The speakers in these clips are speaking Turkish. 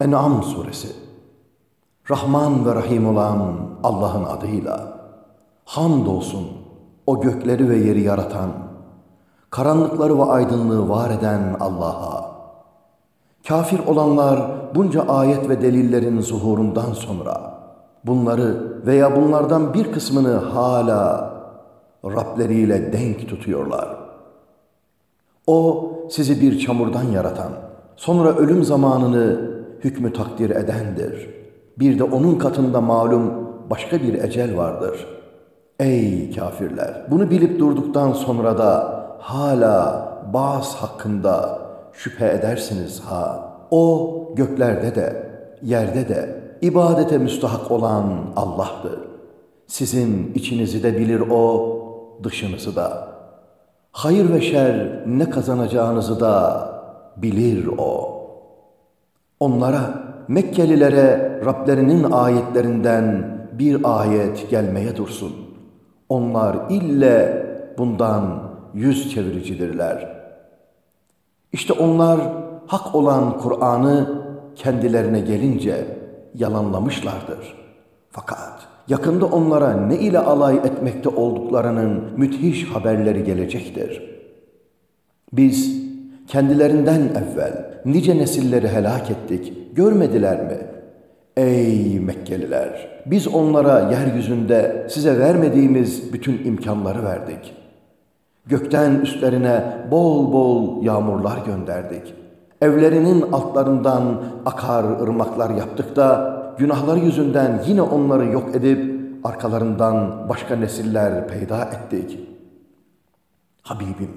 En'am suresi Rahman ve Rahim olan Allah'ın adıyla hamdolsun o gökleri ve yeri yaratan, karanlıkları ve aydınlığı var eden Allah'a. Kafir olanlar bunca ayet ve delillerin zuhurundan sonra bunları veya bunlardan bir kısmını hala Rableriyle denk tutuyorlar. O sizi bir çamurdan yaratan, sonra ölüm zamanını hükmü takdir edendir. Bir de onun katında malum başka bir ecel vardır. Ey kafirler! Bunu bilip durduktan sonra da hala bazı hakkında şüphe edersiniz ha. O göklerde de, yerde de ibadete müstahak olan Allah'tır. Sizin içinizi de bilir O, dışınızı da. Hayır ve şer ne kazanacağınızı da bilir O. Onlara, Mekkelilere Rablerinin ayetlerinden bir ayet gelmeye dursun. Onlar ille bundan yüz çeviricidirler. İşte onlar hak olan Kur'an'ı kendilerine gelince yalanlamışlardır. Fakat yakında onlara ne ile alay etmekte olduklarının müthiş haberleri gelecektir. Biz kendilerinden evvel nice nesilleri helak ettik, görmediler mi? Ey Mekkeliler! Biz onlara yeryüzünde size vermediğimiz bütün imkanları verdik. Gökten üstlerine bol bol yağmurlar gönderdik. Evlerinin altlarından akar ırmaklar yaptık da günahları yüzünden yine onları yok edip arkalarından başka nesiller peyda ettik. Habibim,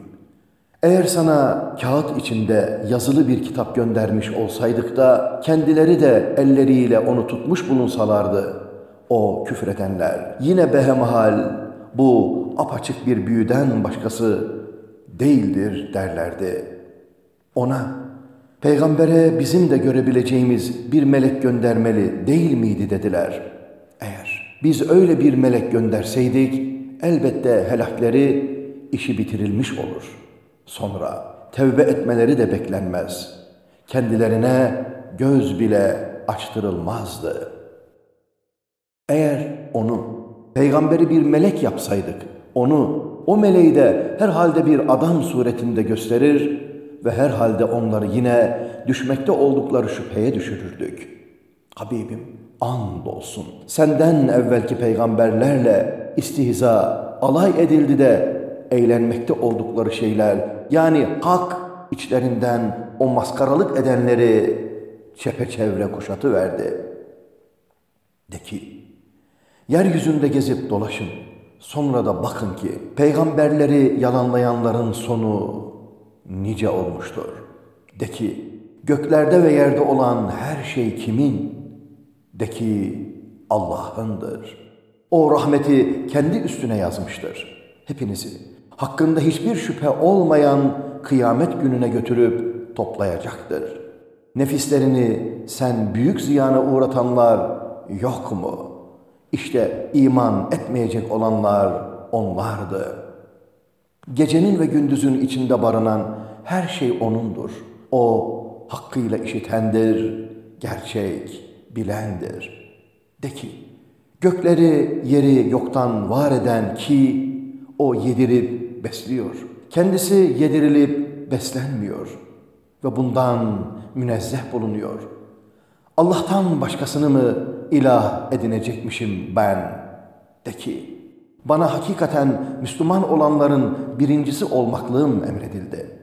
eğer sana kağıt içinde yazılı bir kitap göndermiş olsaydık da kendileri de elleriyle onu tutmuş bulunsalardı, o küfredenler yine behemhal bu apaçık bir büyüden başkası değildir derlerdi. Ona, peygambere bizim de görebileceğimiz bir melek göndermeli değil miydi dediler. Eğer biz öyle bir melek gönderseydik, elbette helakleri işi bitirilmiş olur.'' Sonra tevbe etmeleri de beklenmez. Kendilerine göz bile açtırılmazdı. Eğer onu, peygamberi bir melek yapsaydık, onu, o meleği de herhalde bir adam suretinde gösterir ve herhalde onları yine düşmekte oldukları şüpheye düşürürdük. Habibim, andolsun senden evvelki peygamberlerle istihza, alay edildi de eğlenmekte oldukları şeyler yani hak içlerinden o maskaralık edenleri çepeçevre kuşatı verdi. De ki, yeryüzünde gezip dolaşın. Sonra da bakın ki peygamberleri yalanlayanların sonu nice olmuştur. De ki, göklerde ve yerde olan her şey kimin? De ki, Allah'ındır. O rahmeti kendi üstüne yazmıştır. Hepinizi hakkında hiçbir şüphe olmayan kıyamet gününe götürüp toplayacaktır. Nefislerini sen büyük ziyana uğratanlar yok mu? İşte iman etmeyecek olanlar onlardı. Gecenin ve gündüzün içinde barınan her şey O'nundur. O hakkıyla işitendir, gerçek, bilendir. De ki, gökleri, yeri yoktan var eden ki, o yedirip besliyor. Kendisi yedirilip beslenmiyor ve bundan münezzeh bulunuyor. Allah'tan başkasını mı ilah edinecekmişim ben? De ki, bana hakikaten Müslüman olanların birincisi olmaklığım emredildi.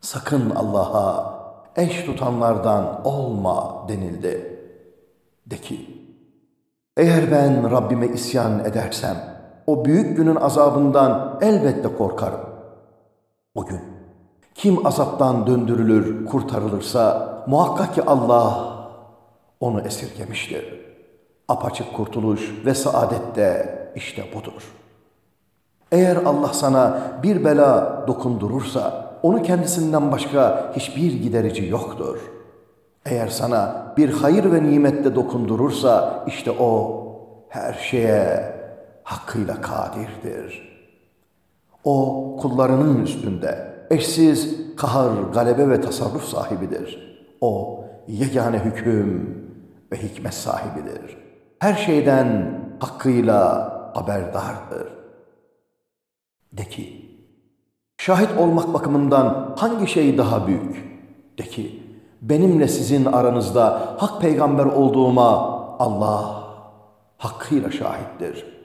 Sakın Allah'a eş tutanlardan olma denildi. De ki, eğer ben Rabbime isyan edersem, o büyük günün azabından elbette korkarım. O gün kim azaptan döndürülür, kurtarılırsa muhakkak ki Allah onu esirgemiştir. Apaçık kurtuluş ve saadet de işte budur. Eğer Allah sana bir bela dokundurursa onu kendisinden başka hiçbir giderici yoktur. Eğer sana bir hayır ve nimette dokundurursa işte o her şeye hakkıyla kadirdir. O kullarının üstünde eşsiz kahar, galebe ve tasarruf sahibidir. O yegane hüküm ve hikmet sahibidir. Her şeyden hakkıyla haberdardır. De ki, şahit olmak bakımından hangi şey daha büyük? De ki, benimle sizin aranızda hak peygamber olduğuma Allah hakkıyla şahittir.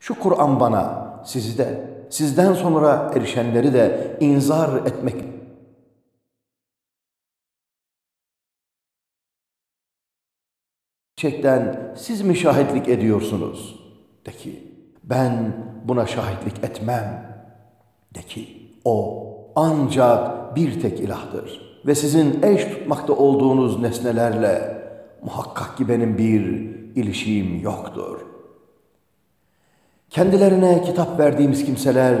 Şu Kur'an bana, sizi de, sizden sonra erişenleri de inzar etmek Gerçekten siz mi şahitlik ediyorsunuz? De ki, ben buna şahitlik etmem. De ki, o ancak bir tek ilahdır. Ve sizin eş tutmakta olduğunuz nesnelerle muhakkak ki benim bir ilişiğim yoktur. Kendilerine kitap verdiğimiz kimseler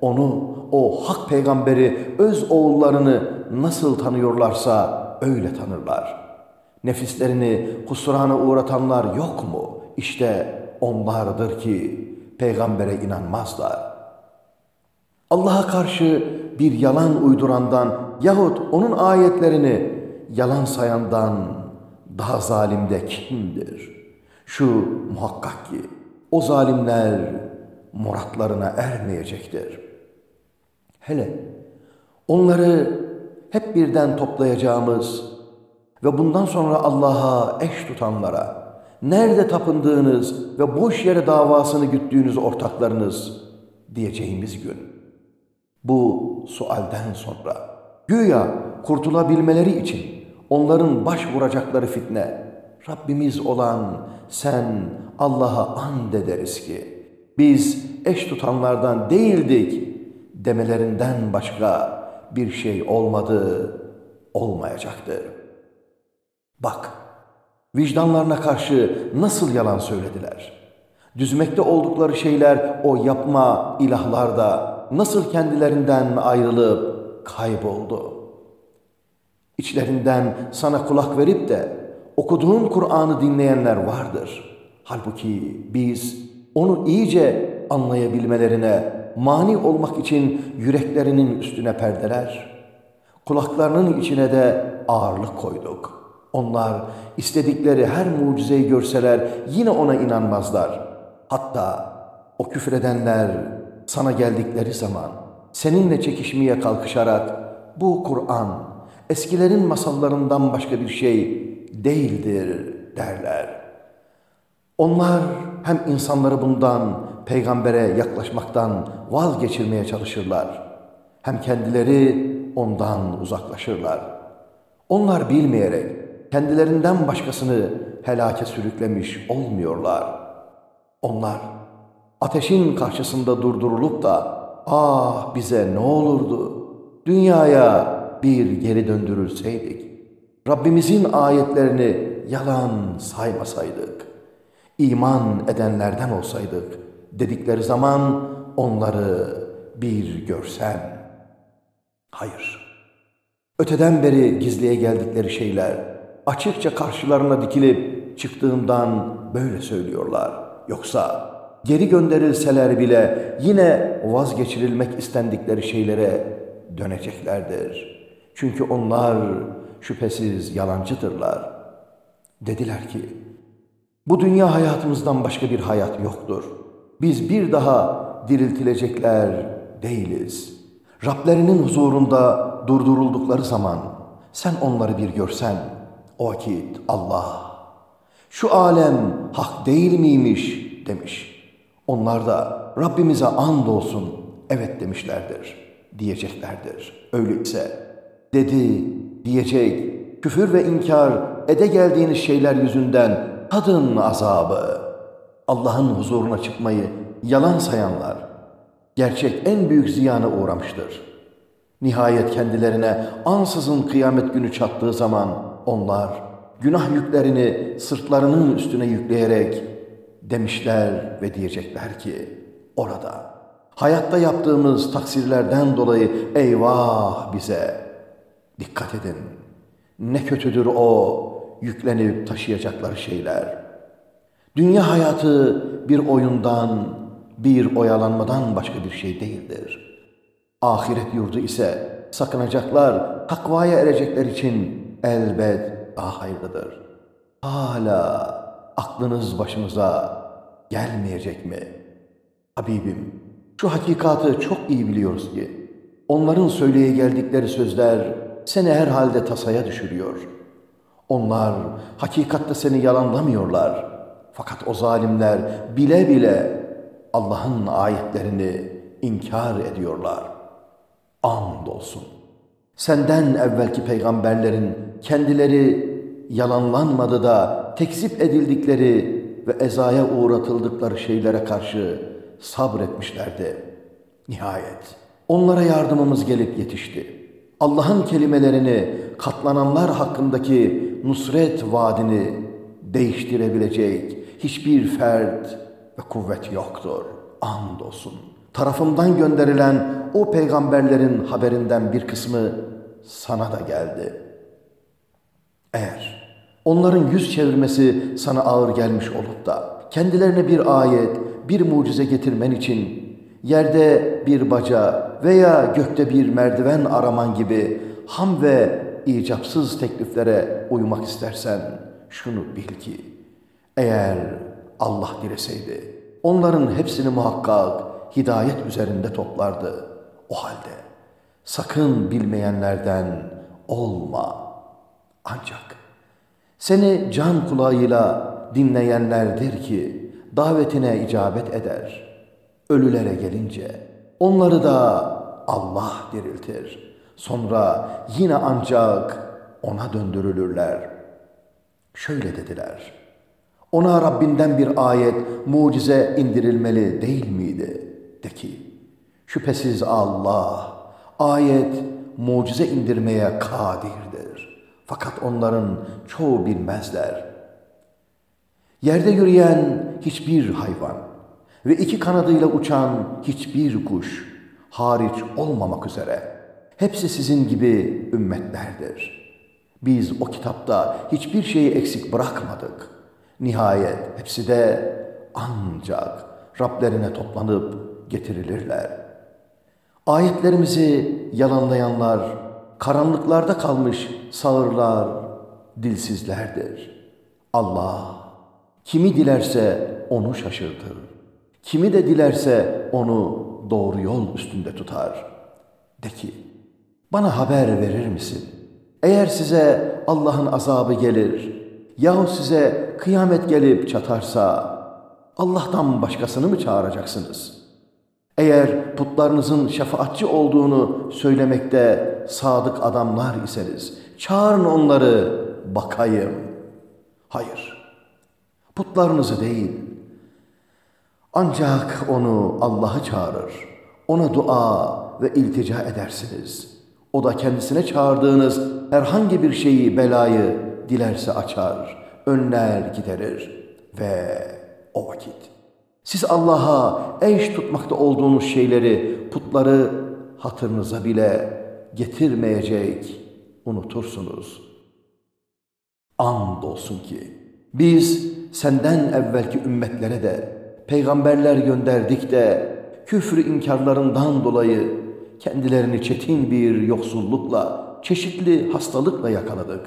onu, o hak peygamberi, öz oğullarını nasıl tanıyorlarsa öyle tanırlar.'' Nefislerini husrana uğratanlar yok mu? İşte onlardır ki peygambere inanmazlar. Allah'a karşı bir yalan uydurandan yahut onun ayetlerini yalan sayandan daha zalim de kimdir? Şu muhakkak ki o zalimler muratlarına ermeyecektir. Hele onları hep birden toplayacağımız ve bundan sonra Allah'a eş tutanlara, nerede tapındığınız ve boş yere davasını güttüğünüz ortaklarınız diyeceğimiz gün. Bu sualden sonra güya kurtulabilmeleri için onların baş vuracakları fitne, Rabbimiz olan sen Allah'a and ederiz ki biz eş tutanlardan değildik demelerinden başka bir şey olmadı, olmayacaktır.'' Bak, vicdanlarına karşı nasıl yalan söylediler. Düzmekte oldukları şeyler o yapma ilahlar da nasıl kendilerinden ayrılıp kayboldu. İçlerinden sana kulak verip de okuduğun Kur'an'ı dinleyenler vardır. Halbuki biz onu iyice anlayabilmelerine mani olmak için yüreklerinin üstüne perdeler, kulaklarının içine de ağırlık koyduk.'' Onlar istedikleri her mucizeyi görseler yine ona inanmazlar. Hatta o küfredenler sana geldikleri zaman seninle çekişmeye kalkışarak bu Kur'an eskilerin masallarından başka bir şey değildir derler. Onlar hem insanları bundan peygambere yaklaşmaktan vazgeçirmeye çalışırlar. Hem kendileri ondan uzaklaşırlar. Onlar bilmeyerek kendilerinden başkasını helake sürüklemiş olmuyorlar. Onlar ateşin karşısında durdurulup da ah bize ne olurdu dünyaya bir geri döndürülseydik. Rabbimizin ayetlerini yalan saymasaydık, iman edenlerden olsaydık dedikleri zaman onları bir görsen. Hayır. Öteden beri gizliye geldikleri şeyler açıkça karşılarına dikilip çıktığından böyle söylüyorlar. Yoksa geri gönderilseler bile yine vazgeçirilmek istendikleri şeylere döneceklerdir. Çünkü onlar şüphesiz yalancıdırlar. Dediler ki, bu dünya hayatımızdan başka bir hayat yoktur. Biz bir daha diriltilecekler değiliz. Rablerinin huzurunda durduruldukları zaman sen onları bir görsen, o vakit Allah, şu alem hak değil miymiş demiş. Onlar da Rabbimize and olsun evet demişlerdir, diyeceklerdir. Öyleyse dedi, diyecek, küfür ve inkar ede geldiğiniz şeyler yüzünden tadın azabı. Allah'ın huzuruna çıkmayı yalan sayanlar, gerçek en büyük ziyana uğramıştır. Nihayet kendilerine ansızın kıyamet günü çattığı zaman onlar günah yüklerini sırtlarının üstüne yükleyerek demişler ve diyecekler ki orada hayatta yaptığımız taksirlerden dolayı eyvah bize dikkat edin ne kötüdür o yüklenip taşıyacakları şeyler. Dünya hayatı bir oyundan, bir oyalanmadan başka bir şey değildir. Ahiret yurdu ise sakınacaklar, takvaya erecekler için elbet daha hayırlıdır. Hala aklınız başınıza gelmeyecek mi? Habibim, şu hakikatı çok iyi biliyoruz ki, onların söyleye geldikleri sözler seni herhalde tasaya düşürüyor. Onlar hakikatte seni yalanlamıyorlar. Fakat o zalimler bile bile Allah'ın ayetlerini inkar ediyorlar. Andolsun. Senden evvelki peygamberlerin kendileri yalanlanmadı da tekzip edildikleri ve ezaya uğratıldıkları şeylere karşı sabretmişlerdi. Nihayet onlara yardımımız gelip yetişti. Allah'ın kelimelerini katlananlar hakkındaki nusret vaadini değiştirebilecek hiçbir fert ve kuvvet yoktur. Andolsun. Tarafımdan gönderilen o peygamberlerin haberinden bir kısmı sana da geldi. Eğer onların yüz çevirmesi sana ağır gelmiş olup da kendilerine bir ayet, bir mucize getirmen için yerde bir baca veya gökte bir merdiven araman gibi ham ve icapsız tekliflere uymak istersen şunu bil ki eğer Allah dileseydi onların hepsini muhakkak hidayet üzerinde toplardı. O halde sakın bilmeyenlerden olma. Ancak seni can kulağıyla dinleyenlerdir ki davetine icabet eder. Ölülere gelince onları da Allah diriltir. Sonra yine ancak ona döndürülürler. Şöyle dediler. Ona Rabbinden bir ayet, mucize indirilmeli değil miydi? De ki, şüphesiz Allah ayet, mucize indirmeye kadirdir. Fakat onların çoğu bilmezler. Yerde yürüyen hiçbir hayvan ve iki kanadıyla uçan hiçbir kuş hariç olmamak üzere hepsi sizin gibi ümmetlerdir. Biz o kitapta hiçbir şeyi eksik bırakmadık. Nihayet hepsi de ancak Rablerine toplanıp getirilirler. Ayetlerimizi yalanlayanlar, karanlıklarda kalmış sağırlar, dilsizlerdir. Allah kimi dilerse onu şaşırtır. Kimi de dilerse onu doğru yol üstünde tutar. De ki, bana haber verir misin? Eğer size Allah'ın azabı gelir, yahut size kıyamet gelip çatarsa, Allah'tan başkasını mı çağıracaksınız? Eğer putlarınızın şefaatçi olduğunu söylemekte sadık adamlar iseniz, çağırın onları bakayım. Hayır, putlarınızı değil, ancak onu Allah'ı çağırır. Ona dua ve iltica edersiniz. O da kendisine çağırdığınız herhangi bir şeyi, belayı dilerse açar, önler giderir ve o vakit. Siz Allah'a eş tutmakta olduğunuz şeyleri, putları hatırınıza bile getirmeyecek, unutursunuz. Andolsun ki biz senden evvelki ümmetlere de peygamberler gönderdik de küfrü inkarlarından dolayı kendilerini çetin bir yoksullukla, çeşitli hastalıkla yakaladık.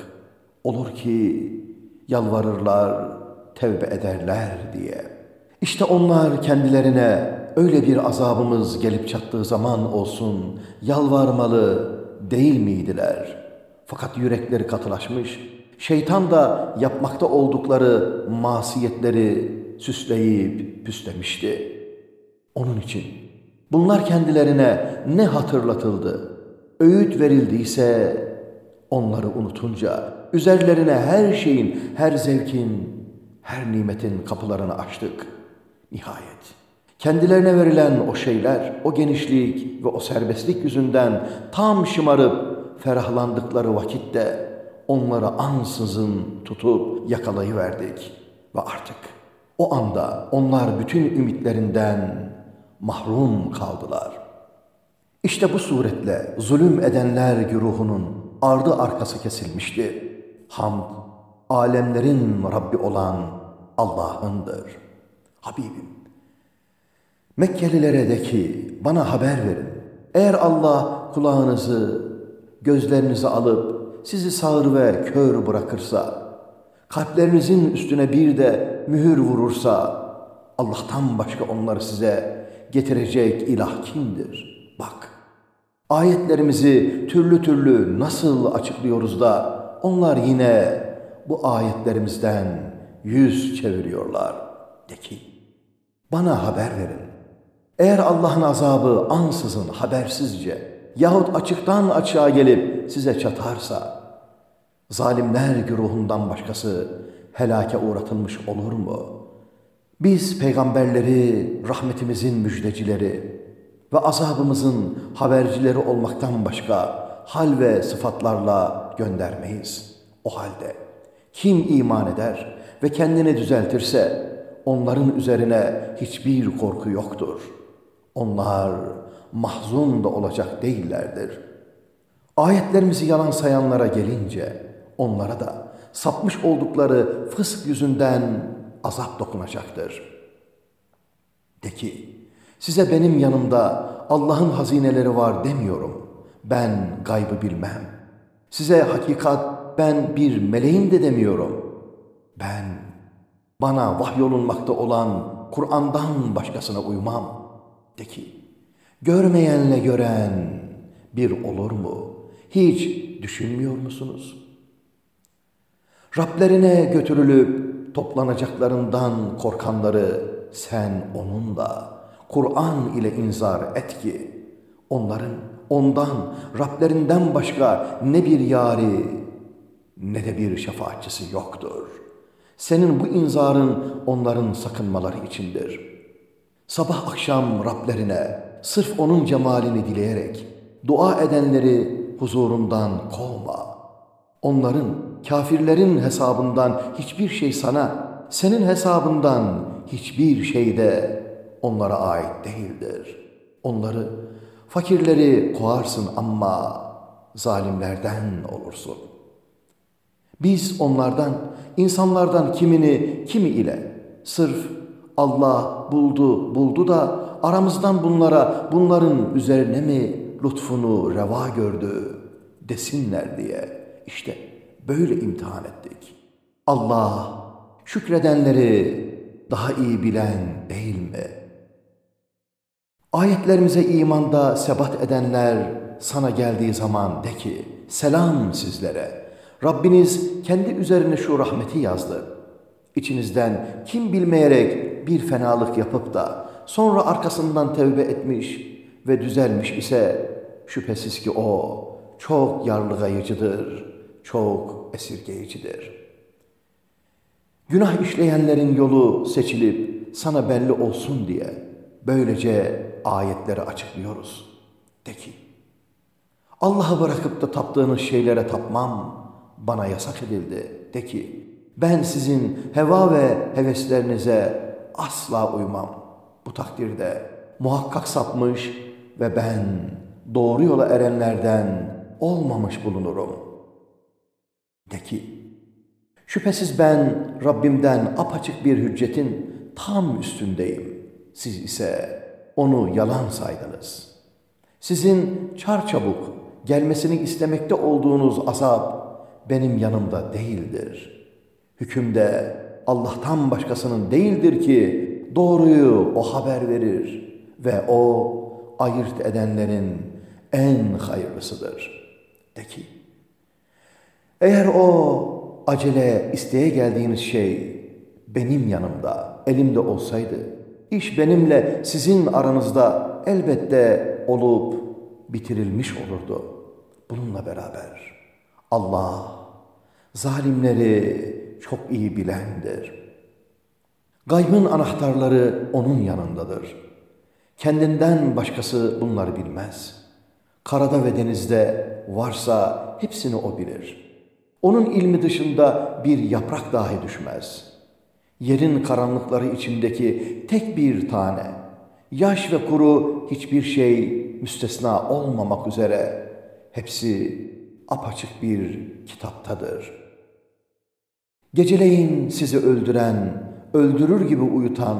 Olur ki yalvarırlar, tevbe ederler diye. İşte onlar kendilerine öyle bir azabımız gelip çattığı zaman olsun yalvarmalı değil miydiler? Fakat yürekleri katılaşmış, şeytan da yapmakta oldukları masiyetleri süsleyip püslemişti. Onun için bunlar kendilerine ne hatırlatıldı, öğüt verildiyse onları unutunca üzerlerine her şeyin, her zevkin, her nimetin kapılarını açtık. Nihayet kendilerine verilen o şeyler, o genişlik ve o serbestlik yüzünden tam şımarıp ferahlandıkları vakitte onları ansızın tutup yakalayıverdik ve artık o anda onlar bütün ümitlerinden mahrum kaldılar. İşte bu suretle zulüm edenler güruhunun ardı arkası kesilmişti. Hamd, alemlerin Rabbi olan Allah'ındır. Habibim, Mekkelilere de ki bana haber verin. Eğer Allah kulağınızı, gözlerinizi alıp sizi sağır ve kör bırakırsa, kalplerinizin üstüne bir de mühür vurursa, Allah'tan başka onları size getirecek ilah kimdir? Bak, ayetlerimizi türlü türlü nasıl açıklıyoruz da onlar yine bu ayetlerimizden yüz çeviriyorlar. De ki, bana haber verin. Eğer Allah'ın azabı ansızın habersizce yahut açıktan açığa gelip size çatarsa, zalimler güruhundan başkası helake uğratılmış olur mu? Biz peygamberleri rahmetimizin müjdecileri ve azabımızın habercileri olmaktan başka hal ve sıfatlarla göndermeyiz. O halde kim iman eder ve kendini düzeltirse onların üzerine hiçbir korku yoktur. Onlar mahzun da olacak değillerdir. Ayetlerimizi yalan sayanlara gelince onlara da sapmış oldukları fısk yüzünden azap dokunacaktır. De ki, size benim yanımda Allah'ın hazineleri var demiyorum. Ben gaybı bilmem. Size hakikat ben bir meleğim de demiyorum. Ben bana vahyolunmakta olan Kur'an'dan başkasına uymam. De ki, görmeyenle gören bir olur mu? Hiç düşünmüyor musunuz? Rablerine götürülüp toplanacaklarından korkanları sen onunla, Kur'an ile inzar et ki, onların ondan, Rablerinden başka ne bir yari ne de bir şefaatçisi yoktur. Senin bu inzarın onların sakınmaları içindir. Sabah akşam Rablerine sırf onun cemalini dileyerek dua edenleri huzurundan kovma. Onların, kafirlerin hesabından hiçbir şey sana, senin hesabından hiçbir şey de onlara ait değildir. Onları, fakirleri kovarsın ama zalimlerden olursun. Biz onlardan, insanlardan kimini kimi ile sırf Allah buldu buldu da aramızdan bunlara bunların üzerine mi lütfunu reva gördü desinler diye işte böyle imtihan ettik. Allah şükredenleri daha iyi bilen değil mi? Ayetlerimize imanda sebat edenler sana geldiği zaman de ki selam sizlere. Rabbiniz kendi üzerine şu rahmeti yazdı. İçinizden kim bilmeyerek bir fenalık yapıp da sonra arkasından tevbe etmiş ve düzelmiş ise şüphesiz ki o çok yarlıgayıcıdır, çok esirgeyicidir. Günah işleyenlerin yolu seçilip sana belli olsun diye böylece ayetleri açıklıyoruz. De ki, Allah'ı bırakıp da taptığınız şeylere tapmam bana yasak edildi. De ki, ben sizin heva ve heveslerinize asla uymam. Bu takdirde muhakkak sapmış ve ben doğru yola erenlerden olmamış bulunurum. De ki, şüphesiz ben Rabbimden apaçık bir hüccetin tam üstündeyim. Siz ise onu yalan saydınız. Sizin çarçabuk gelmesini istemekte olduğunuz azap benim yanımda değildir. Hükümde Allah'tan başkasının değildir ki doğruyu o haber verir ve o ayırt edenlerin en hayırlısıdır. De ki, eğer o acele isteye geldiğiniz şey benim yanımda, elimde olsaydı, iş benimle sizin aranızda elbette olup bitirilmiş olurdu. Bununla beraber Allah zalimleri çok iyi bilendir. Gaybın anahtarları onun yanındadır. Kendinden başkası bunları bilmez. Karada ve denizde varsa hepsini o bilir. Onun ilmi dışında bir yaprak dahi düşmez. Yerin karanlıkları içindeki tek bir tane, yaş ve kuru hiçbir şey müstesna olmamak üzere hepsi apaçık bir kitaptadır. Geceleyin sizi öldüren, öldürür gibi uyutan,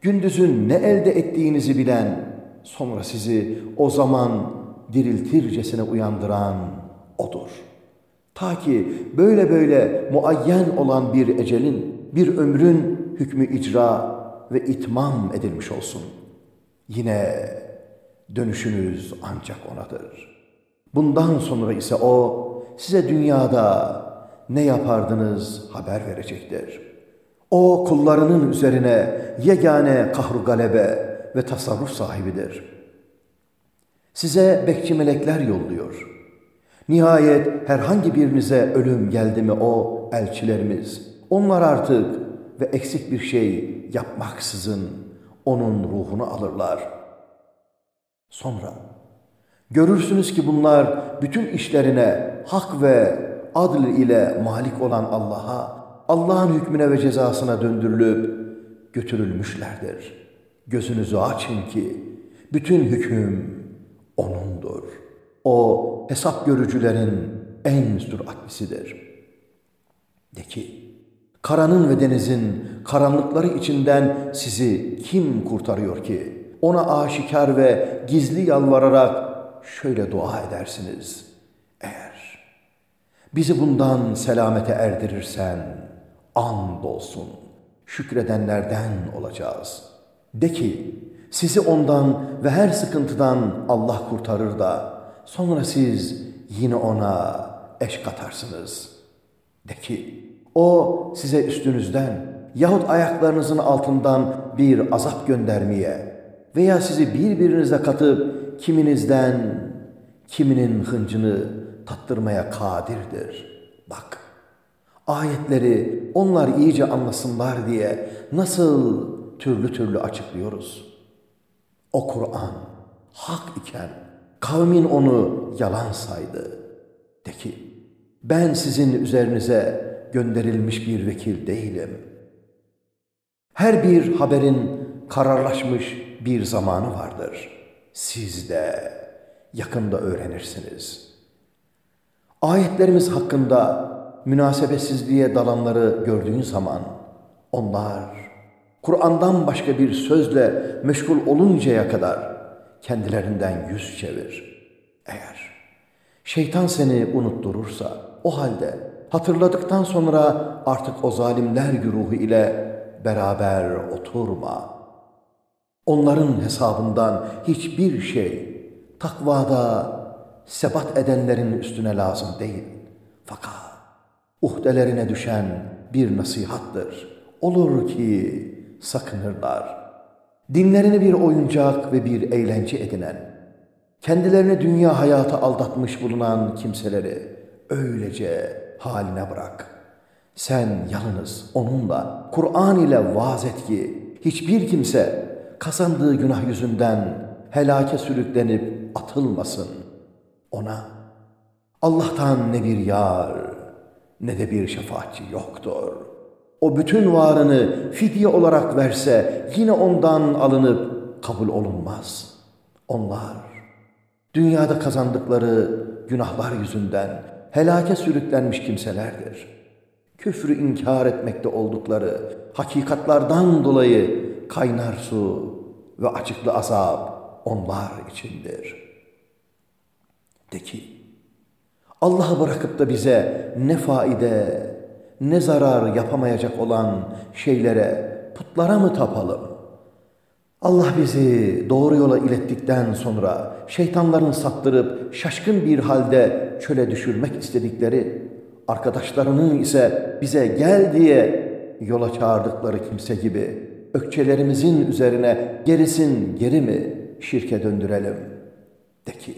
gündüzün ne elde ettiğinizi bilen, sonra sizi o zaman diriltircesine uyandıran O'dur. Ta ki böyle böyle muayyen olan bir ecelin, bir ömrün hükmü icra ve itmam edilmiş olsun. Yine dönüşünüz ancak O'nadır. Bundan sonra ise O size dünyada ne yapardınız haber verecektir. O kullarının üzerine yegane kahru galebe ve tasarruf sahibidir. Size bekçi melekler yolluyor. Nihayet herhangi birinize ölüm geldi mi o elçilerimiz, onlar artık ve eksik bir şey yapmaksızın onun ruhunu alırlar. Sonra görürsünüz ki bunlar bütün işlerine hak ve adl ile malik olan Allah'a, Allah'ın hükmüne ve cezasına döndürülüp götürülmüşlerdir. Gözünüzü açın ki bütün hüküm O'nundur. O hesap görücülerin en süratlisidir. De ki, karanın ve denizin karanlıkları içinden sizi kim kurtarıyor ki? Ona aşikar ve gizli yalvararak şöyle dua edersiniz. Eğer bizi bundan selamete erdirirsen and olsun şükredenlerden olacağız. De ki sizi ondan ve her sıkıntıdan Allah kurtarır da sonra siz yine ona eş katarsınız. De ki o size üstünüzden yahut ayaklarınızın altından bir azap göndermeye veya sizi birbirinize katıp kiminizden kiminin hıncını tattırmaya kadirdir. Bak, ayetleri onlar iyice anlasınlar diye nasıl türlü türlü açıklıyoruz. O Kur'an hak iken kavmin onu yalan saydı. De ki, ben sizin üzerinize gönderilmiş bir vekil değilim. Her bir haberin kararlaşmış bir zamanı vardır. Siz de yakında öğrenirsiniz. Ayetlerimiz hakkında münasebetsizliğe dalanları gördüğün zaman onlar Kur'an'dan başka bir sözle meşgul oluncaya kadar kendilerinden yüz çevir. Eğer şeytan seni unutturursa o halde hatırladıktan sonra artık o zalimler güruhu ile beraber oturma. Onların hesabından hiçbir şey takvada sebat edenlerin üstüne lazım değil. Fakat uhdelerine düşen bir nasihattır. Olur ki sakınırlar. Dinlerini bir oyuncak ve bir eğlence edinen, kendilerini dünya hayatı aldatmış bulunan kimseleri öylece haline bırak. Sen yalnız onunla, Kur'an ile vaaz et ki hiçbir kimse kazandığı günah yüzünden helake sürüklenip atılmasın. Ona Allah'tan ne bir yar ne de bir şefaatçi yoktur. O bütün varını fidye olarak verse yine ondan alınıp kabul olunmaz. Onlar dünyada kazandıkları günahlar yüzünden helake sürüklenmiş kimselerdir. Küfrü inkar etmekte oldukları hakikatlardan dolayı kaynar su ve açıklı azap onlar içindir. De ki, Allah'ı bırakıp da bize ne faide, ne zarar yapamayacak olan şeylere, putlara mı tapalım? Allah bizi doğru yola ilettikten sonra şeytanların saptırıp şaşkın bir halde çöle düşürmek istedikleri, arkadaşlarının ise bize gel diye yola çağırdıkları kimse gibi ökçelerimizin üzerine gerisin geri mi şirke döndürelim? De ki,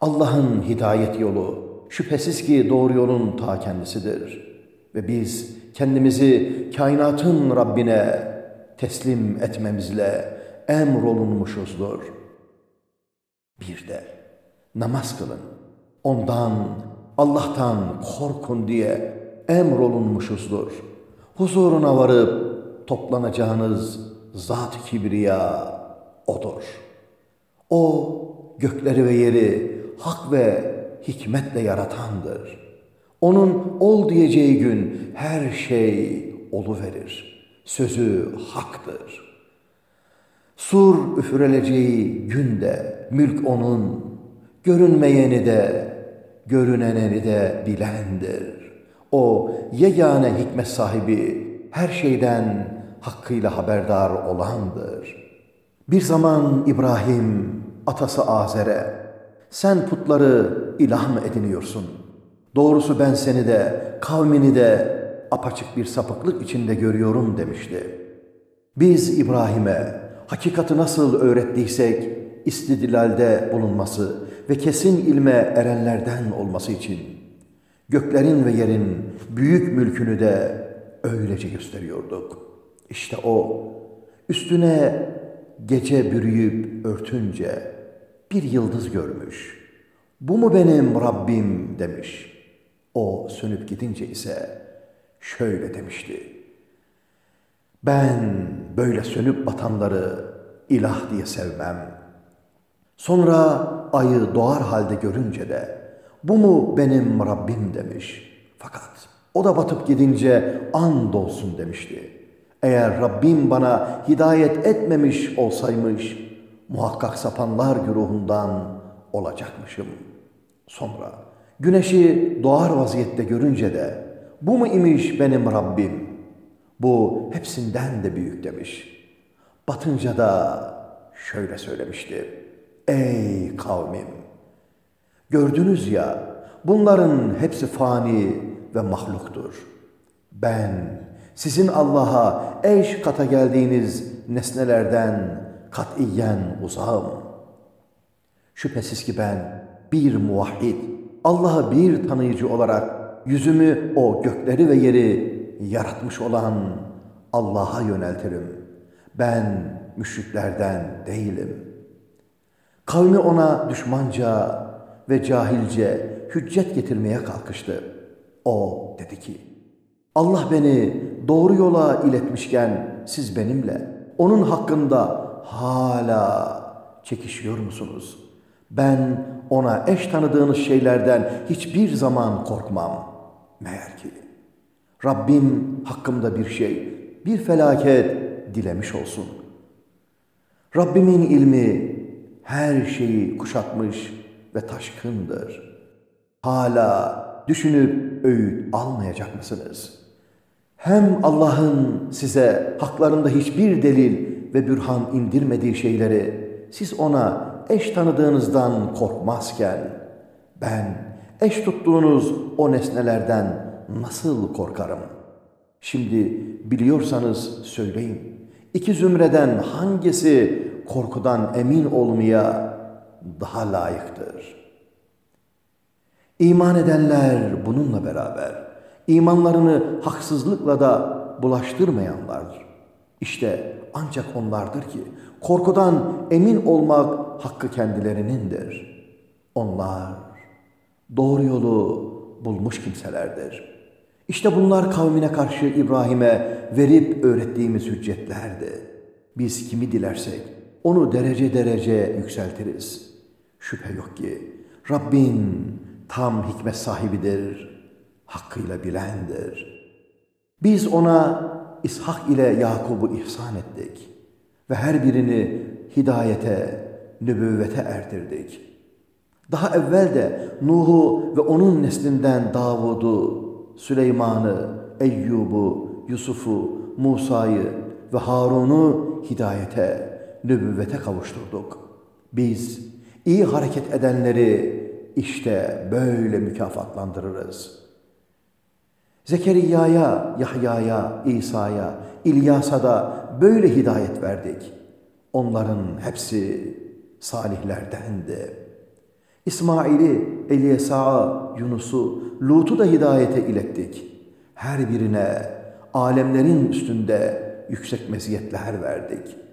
Allah'ın hidayet yolu şüphesiz ki doğru yolun ta kendisidir. Ve biz kendimizi kainatın Rabbine teslim etmemizle emrolunmuşuzdur. Bir de namaz kılın. Ondan, Allah'tan korkun diye emrolunmuşuzdur. Huzuruna varıp toplanacağınız zat kibriya odur. O gökleri ve yeri hak ve hikmetle yaratandır. Onun ol diyeceği gün her şey oluverir. Sözü haktır. Sur üfürüleceği günde mülk onun, görünmeyeni de, görüneneni de bilendir. O yegane hikmet sahibi, her şeyden hakkıyla haberdar olandır. Bir zaman İbrahim, atası Azer'e, sen putları ilah mı ediniyorsun? Doğrusu ben seni de, kavmini de apaçık bir sapıklık içinde görüyorum demişti. Biz İbrahim'e hakikati nasıl öğrettiysek istidlalde bulunması ve kesin ilme erenlerden olması için göklerin ve yerin büyük mülkünü de öylece gösteriyorduk. İşte o üstüne gece bürüyüp örtünce bir yıldız görmüş. Bu mu benim Rabbim demiş. O sönüp gidince ise şöyle demişti. Ben böyle sönüp batanları ilah diye sevmem. Sonra ayı doğar halde görünce de bu mu benim Rabbim demiş. Fakat o da batıp gidince and olsun demişti. Eğer Rabbim bana hidayet etmemiş olsaymış muhakkak sapanlar güruhundan olacakmışım. Sonra güneşi doğar vaziyette görünce de bu mu imiş benim Rabbim? Bu hepsinden de büyük demiş. Batınca da şöyle söylemişti. Ey kavmim! Gördünüz ya, bunların hepsi fani ve mahluktur. Ben sizin Allah'a eş kata geldiğiniz nesnelerden katiyen uzağım. Şüphesiz ki ben bir muvahhid, Allah'ı bir tanıyıcı olarak yüzümü o gökleri ve yeri yaratmış olan Allah'a yöneltirim. Ben müşriklerden değilim.'' Kavmi ona düşmanca ve cahilce hüccet getirmeye kalkıştı. O dedi ki, Allah beni doğru yola iletmişken siz benimle onun hakkında hala çekişiyor musunuz? Ben ona eş tanıdığınız şeylerden hiçbir zaman korkmam. Meğer ki Rabbim hakkımda bir şey, bir felaket dilemiş olsun. Rabbimin ilmi her şeyi kuşatmış ve taşkındır. Hala düşünüp öğüt almayacak mısınız? Hem Allah'ın size haklarında hiçbir delil ve bürhan indirmediği şeyleri siz ona eş tanıdığınızdan korkmazken ben eş tuttuğunuz o nesnelerden nasıl korkarım? Şimdi biliyorsanız söyleyin. İki zümreden hangisi korkudan emin olmaya daha layıktır. İman edenler bununla beraber imanlarını haksızlıkla da bulaştırmayanlardır. İşte ancak onlardır ki korkudan emin olmak hakkı kendilerinindir. Onlar doğru yolu bulmuş kimselerdir. İşte bunlar kavmine karşı İbrahim'e verip öğrettiğimiz hüccetlerdi. Biz kimi dilersek onu derece derece yükseltiriz. Şüphe yok ki Rabbin tam hikmet sahibidir, hakkıyla bilendir. Biz ona İshak ile Yakub'u ihsan ettik ve her birini hidayete, nübüvvete erdirdik. Daha evvel de Nuh'u ve onun neslinden Davud'u, Süleyman'ı, Eyyub'u, Yusuf'u, Musa'yı ve Harun'u hidayete, nübüvvete kavuşturduk. Biz iyi hareket edenleri işte böyle mükafatlandırırız. Zekeriya'ya, Yahya'ya, İsa'ya, İlyas'a da böyle hidayet verdik. Onların hepsi salihlerdendi. İsmail'i, Elyesa'ı, Yunus'u, Lut'u da hidayete ilettik. Her birine alemlerin üstünde yüksek meziyetler verdik.''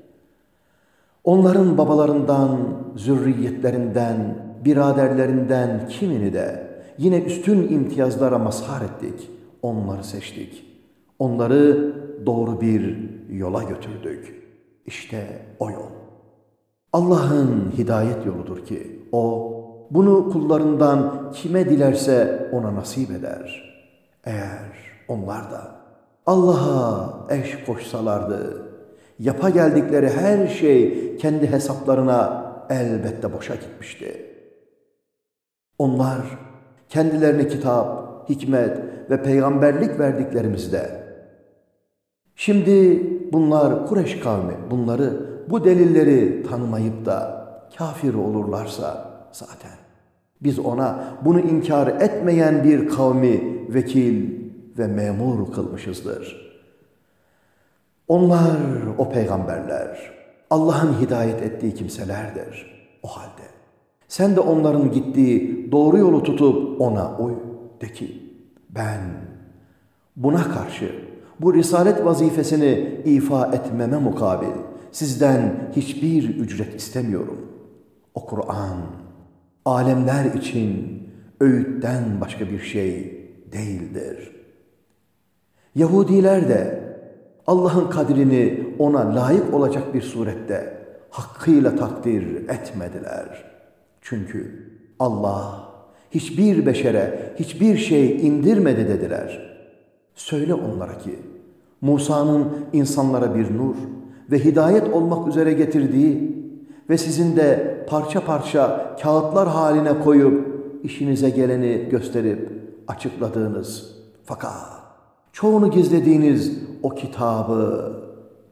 Onların babalarından, zürriyetlerinden, biraderlerinden kimini de yine üstün imtiyazlara mazhar ettik. Onları seçtik. Onları doğru bir yola götürdük. İşte o yol. Allah'ın hidayet yoludur ki o bunu kullarından kime dilerse ona nasip eder. Eğer onlar da Allah'a eş koşsalardı, yapa geldikleri her şey kendi hesaplarına elbette boşa gitmişti. Onlar kendilerine kitap, hikmet ve peygamberlik verdiklerimizde. Şimdi bunlar Kureş kavmi bunları, bu delilleri tanımayıp da kafir olurlarsa zaten biz ona bunu inkar etmeyen bir kavmi vekil ve memur kılmışızdır. Onlar o peygamberler, Allah'ın hidayet ettiği kimselerdir o halde. Sen de onların gittiği doğru yolu tutup ona uy. De ki ben buna karşı bu risalet vazifesini ifa etmeme mukabil sizden hiçbir ücret istemiyorum. O Kur'an alemler için öğütten başka bir şey değildir. Yahudiler de Allah'ın kadrini ona layık olacak bir surette hakkıyla takdir etmediler. Çünkü Allah hiçbir beşere hiçbir şey indirmedi dediler. Söyle onlara ki Musa'nın insanlara bir nur ve hidayet olmak üzere getirdiği ve sizin de parça parça kağıtlar haline koyup işinize geleni gösterip açıkladığınız fakat çoğunu gizlediğiniz o kitabı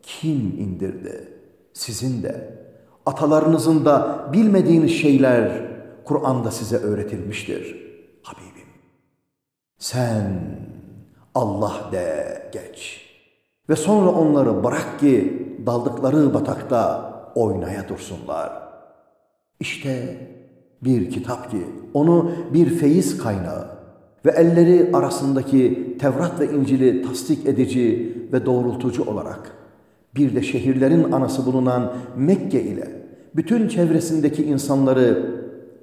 kim indirdi? Sizin de atalarınızın da bilmediğiniz şeyler Kur'an'da size öğretilmiştir. Habibim sen Allah de geç ve sonra onları bırak ki daldıkları batakta oynaya dursunlar. İşte bir kitap ki onu bir feyiz kaynağı ve elleri arasındaki Tevrat ve İncil'i tasdik edici ve doğrultucu olarak bir de şehirlerin anası bulunan Mekke ile bütün çevresindeki insanları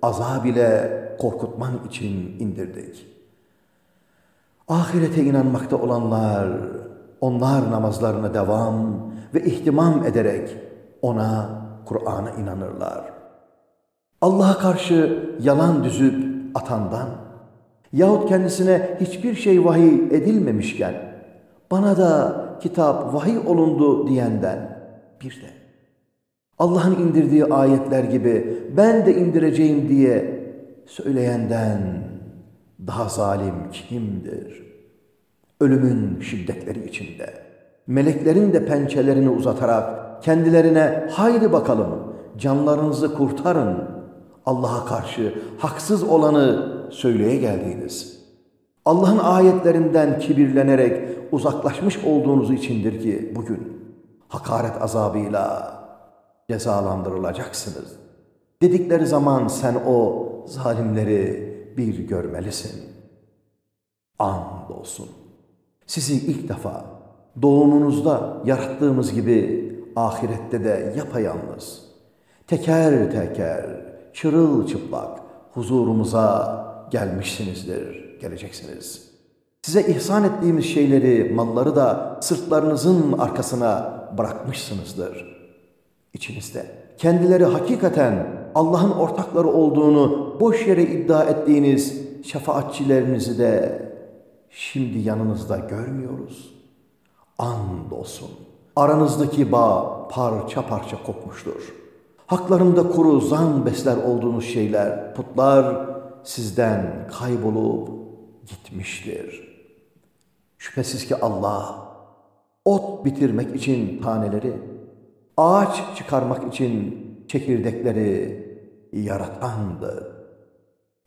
azab ile korkutman için indirdik. Ahirete inanmakta olanlar, onlar namazlarına devam ve ihtimam ederek ona, Kur'an'a inanırlar. Allah'a karşı yalan düzüp atandan yahut kendisine hiçbir şey vahiy edilmemişken bana da kitap vahiy olundu diyenden bir de Allah'ın indirdiği ayetler gibi ben de indireceğim diye söyleyenden daha zalim kimdir? Ölümün şiddetleri içinde, meleklerin de pençelerini uzatarak kendilerine haydi bakalım canlarınızı kurtarın. Allah'a karşı haksız olanı söyleye geldiğiniz. Allah'ın ayetlerinden kibirlenerek uzaklaşmış olduğunuz içindir ki bugün hakaret azabıyla cezalandırılacaksınız. Dedikleri zaman sen o zalimleri bir görmelisin. And olsun. Sizi ilk defa doğumunuzda yarattığımız gibi ahirette de yapayalnız, teker teker, çırılçıplak huzurumuza gelmişsinizdir, geleceksiniz. Size ihsan ettiğimiz şeyleri, malları da sırtlarınızın arkasına bırakmışsınızdır. İçinizde kendileri hakikaten Allah'ın ortakları olduğunu boş yere iddia ettiğiniz şefaatçilerinizi de şimdi yanınızda görmüyoruz. And olsun. Aranızdaki bağ parça parça kopmuştur. Haklarında kuru zan besler olduğunuz şeyler, putlar sizden kaybolup gitmiştir. Şüphesiz ki Allah ot bitirmek için taneleri, ağaç çıkarmak için çekirdekleri yaratandır.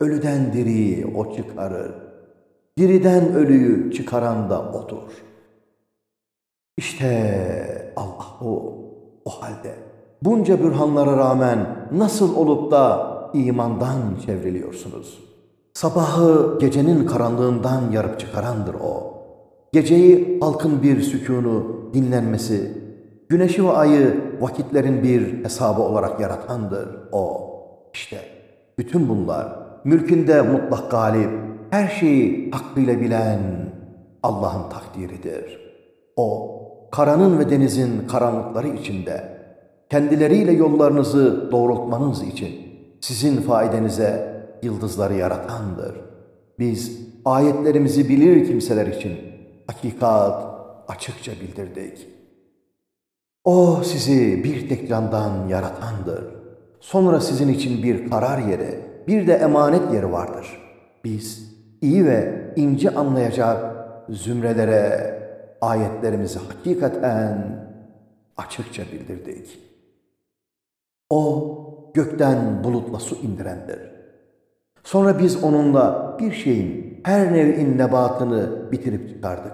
Ölüden diri o çıkarır. Diriden ölüyü çıkaran da odur. İşte Allah o, o halde bunca bürhanlara rağmen nasıl olup da imandan çevriliyorsunuz? Sabahı gecenin karanlığından yarıp çıkarandır o. Geceyi halkın bir sükunu, dinlenmesi, güneşi ve ayı vakitlerin bir hesabı olarak yaratandır o. İşte bütün bunlar mülkünde mutlak galip, her şeyi hakkıyla bilen Allah'ın takdiridir. O karanın ve denizin karanlıkları içinde kendileriyle yollarınızı doğrultmanız için sizin faidenize yıldızları yaratandır. Biz ayetlerimizi bilir kimseler için hakikat açıkça bildirdik. O sizi bir tek candan yaratandır. Sonra sizin için bir karar yeri, bir de emanet yeri vardır. Biz iyi ve ince anlayacak zümrelere ayetlerimizi hakikaten açıkça bildirdik. O gökten bulutla su indirendir. Sonra biz onunla bir şeyin her nev'in nebatını bitirip çıkardık.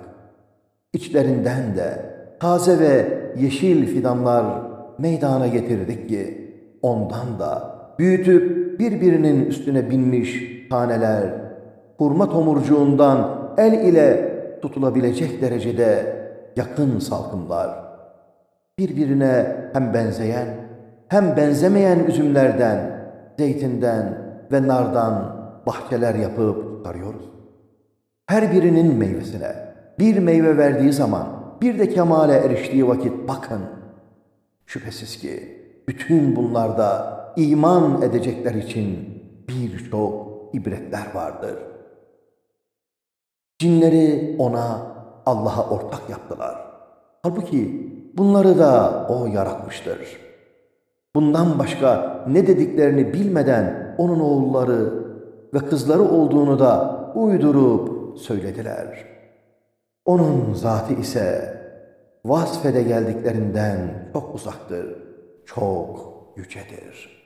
İçlerinden de taze ve yeşil fidanlar meydana getirdik ki ondan da büyütüp birbirinin üstüne binmiş taneler, hurma tomurcuğundan el ile tutulabilecek derecede yakın salkımlar, birbirine hem benzeyen hem benzemeyen üzümlerden, zeytinden ve nardan bahçeler yapıp arıyoruz. Her birinin meyvesine bir meyve verdiği zaman bir de kemale eriştiği vakit bakın. Şüphesiz ki bütün bunlarda iman edecekler için birçok ibretler vardır. Cinleri ona Allah'a ortak yaptılar. Halbuki bunları da O yaratmıştır. Bundan başka ne dediklerini bilmeden onun oğulları ve kızları olduğunu da uydurup söylediler. Onun zatı ise vasfede geldiklerinden çok uzaktır, çok yücedir.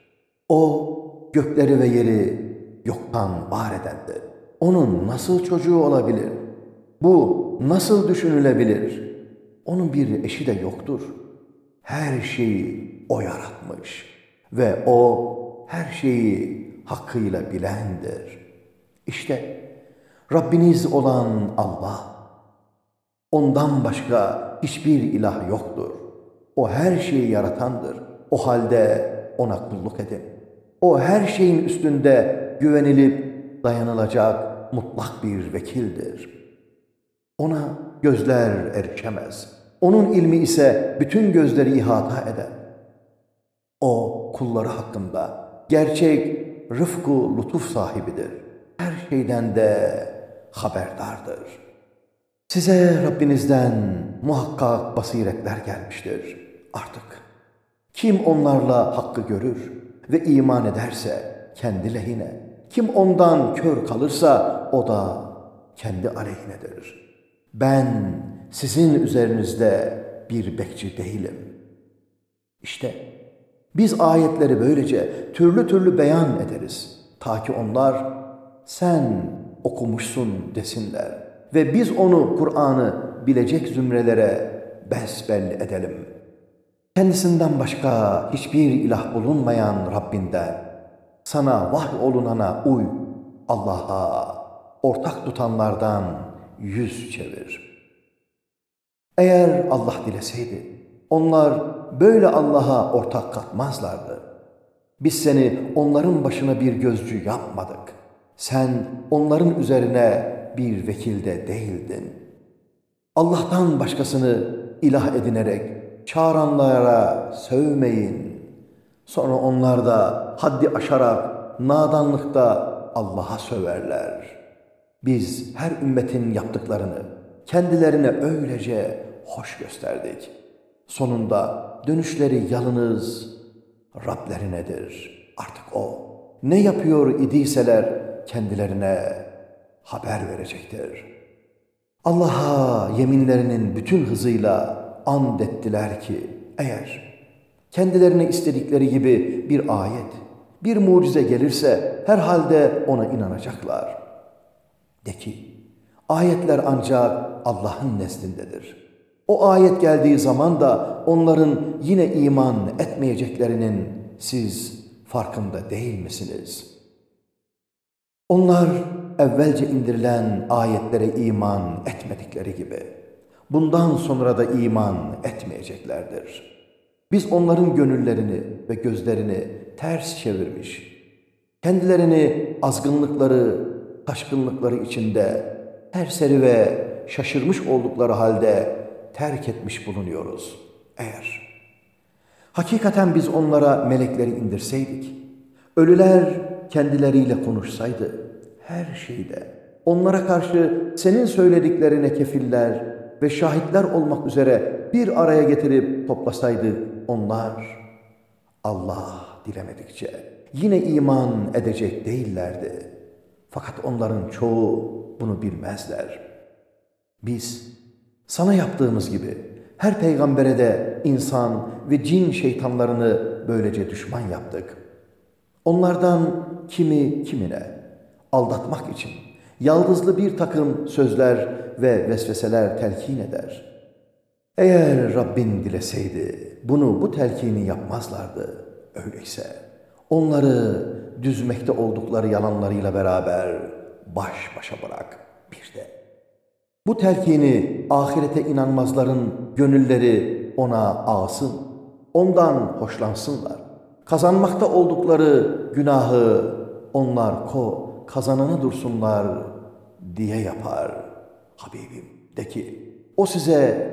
O gökleri ve yeri yoktan var edendir. Onun nasıl çocuğu olabilir? Bu nasıl düşünülebilir? Onun bir eşi de yoktur. Her şeyi O yaratmış ve O her şeyi hakkıyla bilendir. İşte Rabbiniz olan Allah, ondan başka hiçbir ilah yoktur. O her şeyi yaratandır. O halde ona kulluk edin. O her şeyin üstünde güvenilip dayanılacak mutlak bir vekildir. Ona gözler erişemez. Onun ilmi ise bütün gözleri ihata eder. O kulları hakkında gerçek rıfku lütuf sahibidir. Her şeyden de haberdardır. Size Rabbinizden muhakkak basiretler gelmiştir. Artık kim onlarla hakkı görür ve iman ederse kendi lehine, kim ondan kör kalırsa o da kendi aleyhinedir. Ben sizin üzerinizde bir bekçi değilim. İşte biz ayetleri böylece türlü türlü beyan ederiz. Ta ki onlar sen okumuşsun desinler. Ve biz onu Kur'an'ı bilecek zümrelere besbelli edelim. Kendisinden başka hiçbir ilah bulunmayan Rabbinden sana vahy olunana uy. Allah'a ortak tutanlardan yüz çevir. Eğer Allah dileseydi, onlar böyle Allah'a ortak katmazlardı. Biz seni onların başına bir gözcü yapmadık. Sen onların üzerine bir vekilde değildin. Allah'tan başkasını ilah edinerek çağıranlara sövmeyin. Sonra onlar da haddi aşarak nadanlıkta Allah'a söverler. Biz her ümmetin yaptıklarını kendilerine öylece hoş gösterdik. Sonunda dönüşleri yalınız Rablerinedir. Artık O ne yapıyor idiyseler kendilerine haber verecektir. Allah'a yeminlerinin bütün hızıyla and ettiler ki eğer kendilerine istedikleri gibi bir ayet, bir mucize gelirse herhalde ona inanacaklar. De ki, ayetler ancak Allah'ın nezdindedir. O ayet geldiği zaman da onların yine iman etmeyeceklerinin siz farkında değil misiniz? Onlar evvelce indirilen ayetlere iman etmedikleri gibi bundan sonra da iman etmeyeceklerdir. Biz onların gönüllerini ve gözlerini ters çevirmiş, kendilerini azgınlıkları, taşkınlıkları içinde terseri ve şaşırmış oldukları halde terk etmiş bulunuyoruz. Eğer hakikaten biz onlara melekleri indirseydik, ölüler kendileriyle konuşsaydı, her şeyde onlara karşı senin söylediklerine kefiller, ve şahitler olmak üzere bir araya getirip toplasaydı onlar Allah dilemedikçe yine iman edecek değillerdi. Fakat onların çoğu bunu bilmezler. Biz sana yaptığımız gibi her peygambere de insan ve cin şeytanlarını böylece düşman yaptık. Onlardan kimi kimine aldatmak için yaldızlı bir takım sözler ve vesveseler telkin eder. Eğer Rabbin dileseydi bunu bu telkini yapmazlardı. Öyleyse onları düzmekte oldukları yalanlarıyla beraber baş başa bırak bir de. Bu telkini ahirete inanmazların gönülleri ona ağsın, ondan hoşlansınlar. Kazanmakta oldukları günahı onlar ko kazananı dursunlar diye yapar. Habibim de ki o size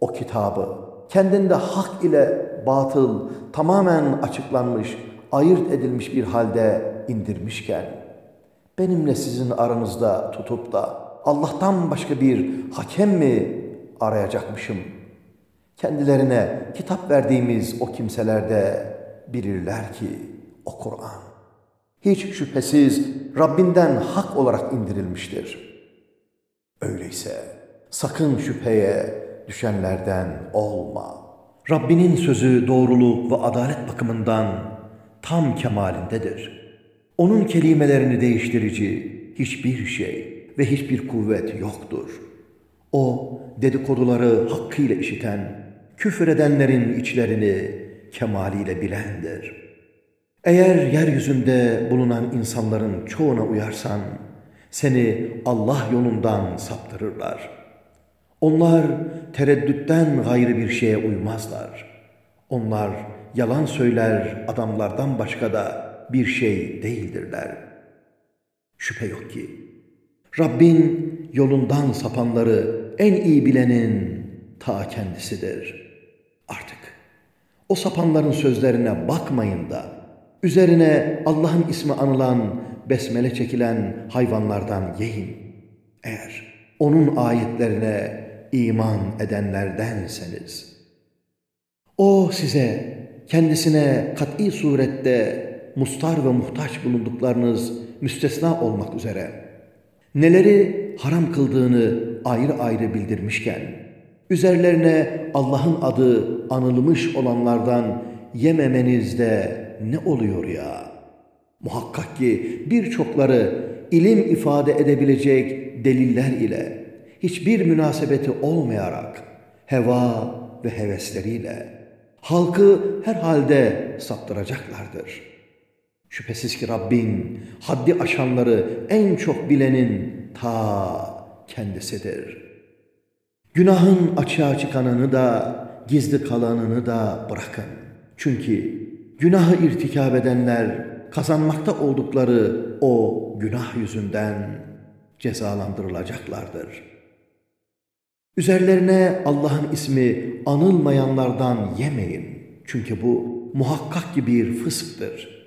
o kitabı kendinde hak ile batıl tamamen açıklanmış, ayırt edilmiş bir halde indirmişken benimle sizin aranızda tutup da Allah'tan başka bir hakem mi arayacakmışım? Kendilerine kitap verdiğimiz o kimseler de bilirler ki o Kur'an hiç şüphesiz Rabbinden hak olarak indirilmiştir. Öyleyse sakın şüpheye düşenlerden olma. Rabbinin sözü doğruluk ve adalet bakımından tam kemalindedir. Onun kelimelerini değiştirici hiçbir şey ve hiçbir kuvvet yoktur. O dedikoduları hakkıyla işiten, küfür edenlerin içlerini kemaliyle bilendir. Eğer yeryüzünde bulunan insanların çoğuna uyarsan, seni Allah yolundan saptırırlar. Onlar tereddütten gayrı bir şeye uymazlar. Onlar yalan söyler adamlardan başka da bir şey değildirler. Şüphe yok ki Rabbin yolundan sapanları en iyi bilenin ta kendisidir. Artık o sapanların sözlerine bakmayın da üzerine Allah'ın ismi anılan, besmele çekilen hayvanlardan yiyin. Eğer onun ayetlerine iman edenlerdenseniz. O size kendisine kat'i surette mustar ve muhtaç bulunduklarınız müstesna olmak üzere neleri haram kıldığını ayrı ayrı bildirmişken, üzerlerine Allah'ın adı anılmış olanlardan yememenizde ne oluyor ya? Muhakkak ki birçokları ilim ifade edebilecek deliller ile hiçbir münasebeti olmayarak heva ve hevesleriyle halkı herhalde saptıracaklardır. Şüphesiz ki Rabbin haddi aşanları en çok bilenin ta kendisidir. Günahın açığa çıkanını da gizli kalanını da bırakın. Çünkü günahı irtikab edenler kazanmakta oldukları o günah yüzünden cezalandırılacaklardır. Üzerlerine Allah'ın ismi anılmayanlardan yemeyin. Çünkü bu muhakkak ki bir fısktır.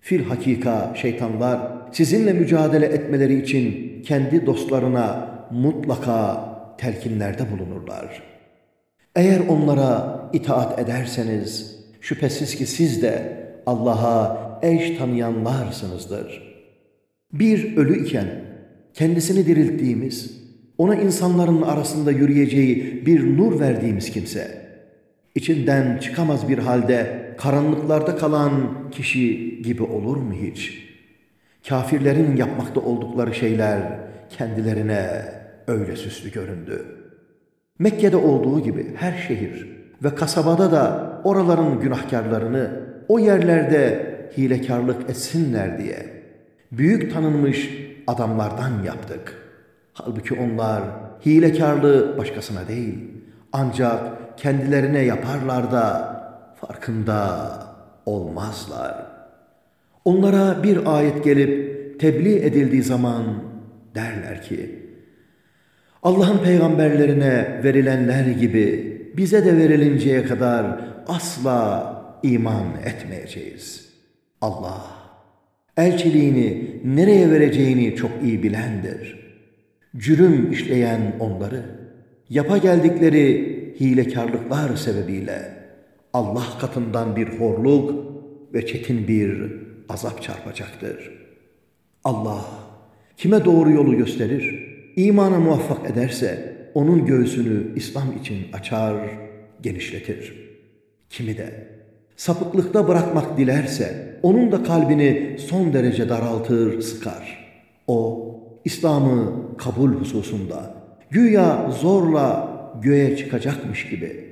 Fil hakika şeytanlar sizinle mücadele etmeleri için kendi dostlarına mutlaka telkinlerde bulunurlar. Eğer onlara itaat ederseniz şüphesiz ki siz de Allah'a eş tanıyanlarsınızdır. Bir ölü iken kendisini dirilttiğimiz, ona insanların arasında yürüyeceği bir nur verdiğimiz kimse, içinden çıkamaz bir halde karanlıklarda kalan kişi gibi olur mu hiç? Kafirlerin yapmakta oldukları şeyler kendilerine öyle süslü göründü. Mekke'de olduğu gibi her şehir ve kasabada da oraların günahkarlarını o yerlerde hilekarlık etsinler diye büyük tanınmış adamlardan yaptık. Halbuki onlar hilekarlığı başkasına değil ancak kendilerine yaparlar da farkında olmazlar. Onlara bir ayet gelip tebliğ edildiği zaman derler ki Allah'ın peygamberlerine verilenler gibi bize de verilinceye kadar asla iman etmeyeceğiz. Allah elçiliğini nereye vereceğini çok iyi bilendir. Cürüm işleyen onları, yapa geldikleri hilekarlıklar sebebiyle Allah katından bir horluk ve çetin bir azap çarpacaktır. Allah Kime doğru yolu gösterir, imana muvaffak ederse onun göğsünü İslam için açar, genişletir. Kimi de sapıklıkta bırakmak dilerse onun da kalbini son derece daraltır, sıkar. O İslam'ı kabul hususunda güya zorla göğe çıkacakmış gibi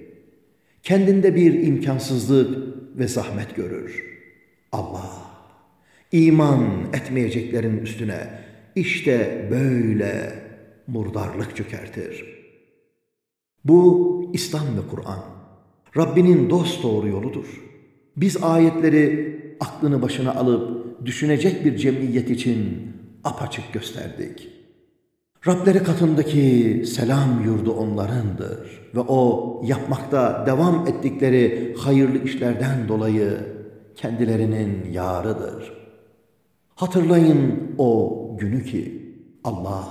kendinde bir imkansızlık ve zahmet görür. Allah iman etmeyeceklerin üstüne işte böyle murdarlık çökertir. Bu İslam ve Kur'an. Rabbinin dost doğru yoludur. Biz ayetleri aklını başına alıp düşünecek bir cemiyet için apaçık gösterdik. Rableri katındaki selam yurdu onlarındır ve o yapmakta devam ettikleri hayırlı işlerden dolayı kendilerinin yarıdır. Hatırlayın o günü ki Allah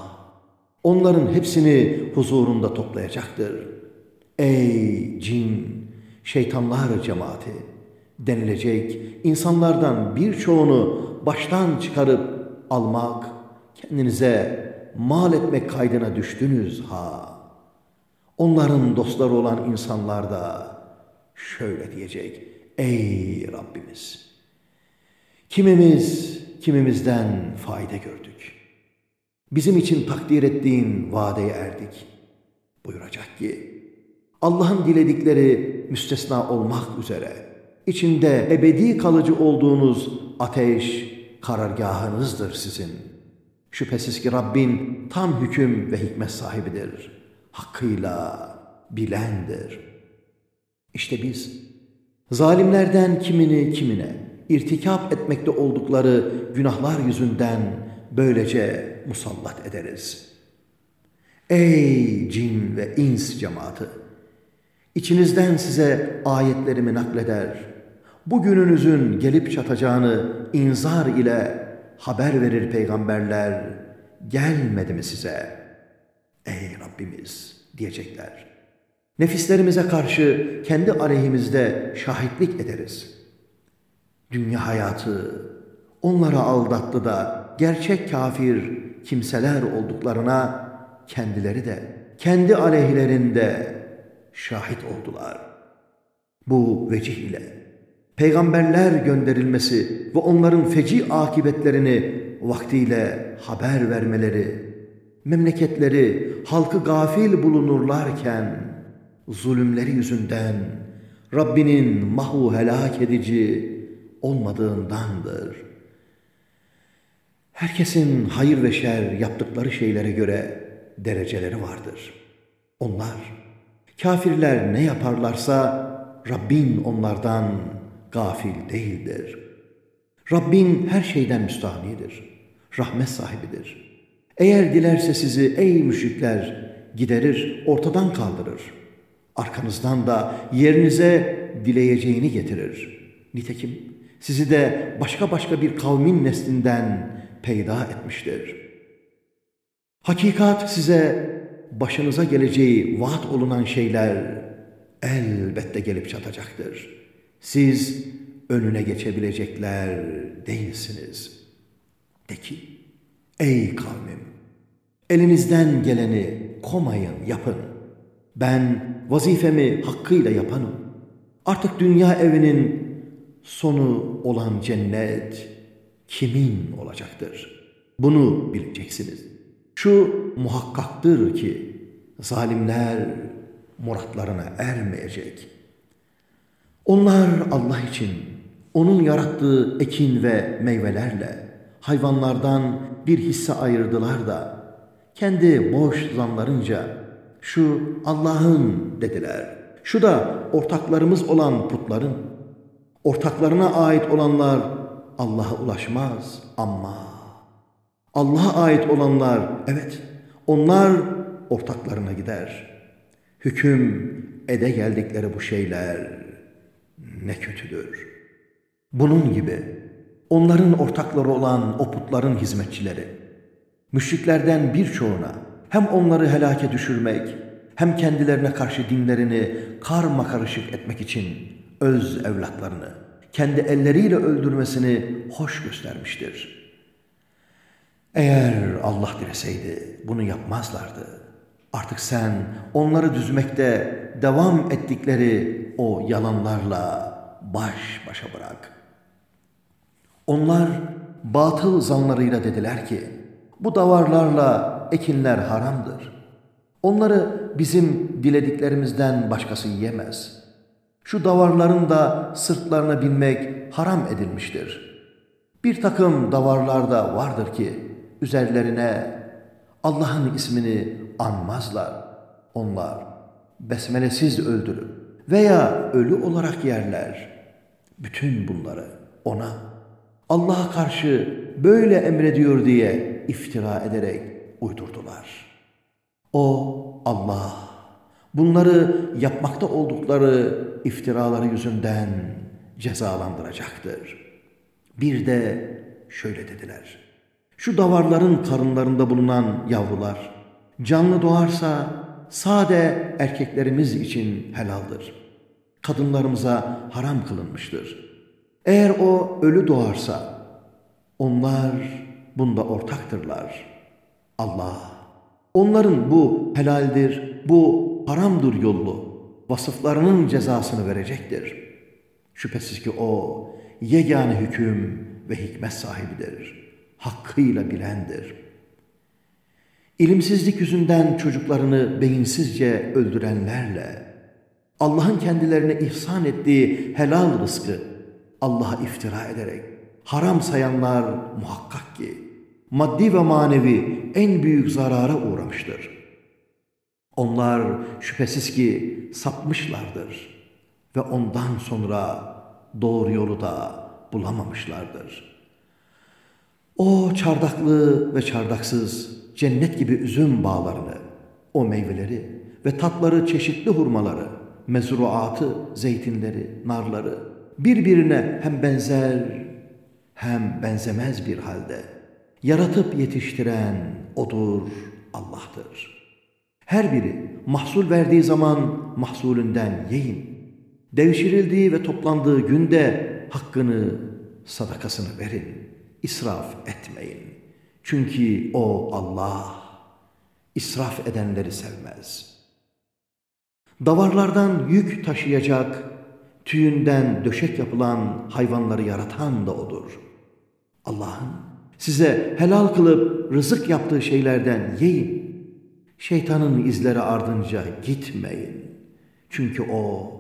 onların hepsini huzurunda toplayacaktır. Ey cin, şeytanlar cemaati denilecek insanlardan birçoğunu baştan çıkarıp almak, kendinize mal etmek kaydına düştünüz ha. Onların dostları olan insanlar da şöyle diyecek. Ey Rabbimiz! Kimimiz kimimizden fayda gördük. Bizim için takdir ettiğin vadeye erdik. Buyuracak ki, Allah'ın diledikleri müstesna olmak üzere, içinde ebedi kalıcı olduğunuz ateş karargahınızdır sizin. Şüphesiz ki Rabbin tam hüküm ve hikmet sahibidir. Hakkıyla bilendir. İşte biz zalimlerden kimini kimine irtikap etmekte oldukları günahlar yüzünden böylece musallat ederiz. Ey cin ve ins cemaati! İçinizden size ayetlerimi nakleder, bugününüzün gelip çatacağını inzar ile haber verir peygamberler, gelmedi mi size? Ey Rabbimiz diyecekler. Nefislerimize karşı kendi aleyhimizde şahitlik ederiz. Dünya hayatı onlara aldattı da gerçek kafir kimseler olduklarına kendileri de kendi aleyhlerinde şahit oldular. Bu vecih ile peygamberler gönderilmesi ve onların feci akibetlerini vaktiyle haber vermeleri, memleketleri halkı gafil bulunurlarken zulümleri yüzünden Rabbinin mahu helak edici olmadığındandır. Herkesin hayır ve şer yaptıkları şeylere göre dereceleri vardır. Onlar, kafirler ne yaparlarsa Rabbin onlardan gafil değildir. Rabbin her şeyden müstahnidir. Rahmet sahibidir. Eğer dilerse sizi ey müşrikler giderir, ortadan kaldırır. Arkanızdan da yerinize dileyeceğini getirir. Nitekim sizi de başka başka bir kavmin neslinden peyda etmiştir. Hakikat size başınıza geleceği vaat olunan şeyler elbette gelip çatacaktır. Siz önüne geçebilecekler değilsiniz. De ki, ey kavmim, elinizden geleni komayın, yapın. Ben vazifemi hakkıyla yapanım. Artık dünya evinin sonu olan cennet kimin olacaktır? Bunu bileceksiniz. Şu muhakkaktır ki zalimler muratlarına ermeyecek. Onlar Allah için onun yarattığı ekin ve meyvelerle hayvanlardan bir hisse ayırdılar da kendi boş zanlarınca şu Allah'ın dediler. Şu da ortaklarımız olan putların. Ortaklarına ait olanlar Allah'a ulaşmaz ama Allah'a ait olanlar evet onlar ortaklarına gider. Hüküm ede geldikleri bu şeyler ne kötüdür. Bunun gibi onların ortakları olan o putların hizmetçileri, müşriklerden birçoğuna hem onları helake düşürmek, hem kendilerine karşı dinlerini karma karışık etmek için öz evlatlarını kendi elleriyle öldürmesini hoş göstermiştir. Eğer Allah dileseydi bunu yapmazlardı. Artık sen onları düzmekte devam ettikleri o yalanlarla baş başa bırak. Onlar batıl zanlarıyla dediler ki, bu davarlarla ekinler haramdır. Onları bizim dilediklerimizden başkası yiyemez. Şu davarların da sırtlarına binmek haram edilmiştir. Bir takım davarlarda vardır ki üzerlerine Allah'ın ismini anmazlar. Onlar besmelesiz öldürüp veya ölü olarak yerler. Bütün bunları ona Allah'a karşı böyle emrediyor diye iftira ederek uydurdular. O Allah bunları yapmakta oldukları iftiraları yüzünden cezalandıracaktır. Bir de şöyle dediler. Şu davarların karınlarında bulunan yavrular canlı doğarsa sade erkeklerimiz için helaldir. Kadınlarımıza haram kılınmıştır. Eğer o ölü doğarsa onlar bunda ortaktırlar. Allah onların bu helaldir, bu haramdır yollu vasıflarının cezasını verecektir. Şüphesiz ki o yegane hüküm ve hikmet sahibidir. Hakkıyla bilendir. İlimsizlik yüzünden çocuklarını beyinsizce öldürenlerle Allah'ın kendilerine ihsan ettiği helal rızkı Allah'a iftira ederek haram sayanlar muhakkak ki maddi ve manevi en büyük zarara uğramıştır. Onlar şüphesiz ki sapmışlardır ve ondan sonra doğru yolu da bulamamışlardır. O çardaklı ve çardaksız cennet gibi üzüm bağlarını, o meyveleri ve tatları çeşitli hurmaları, mezruatı, zeytinleri, narları birbirine hem benzer hem benzemez bir halde yaratıp yetiştiren odur Allah'tır. Her biri mahsul verdiği zaman mahsulünden yiyin. Devşirildiği ve toplandığı günde hakkını, sadakasını verin. İsraf etmeyin. Çünkü o Allah israf edenleri sevmez. Davarlardan yük taşıyacak, tüyünden döşek yapılan hayvanları yaratan da O'dur. Allah'ın size helal kılıp rızık yaptığı şeylerden yiyin. Şeytanın izleri ardınca gitmeyin. Çünkü o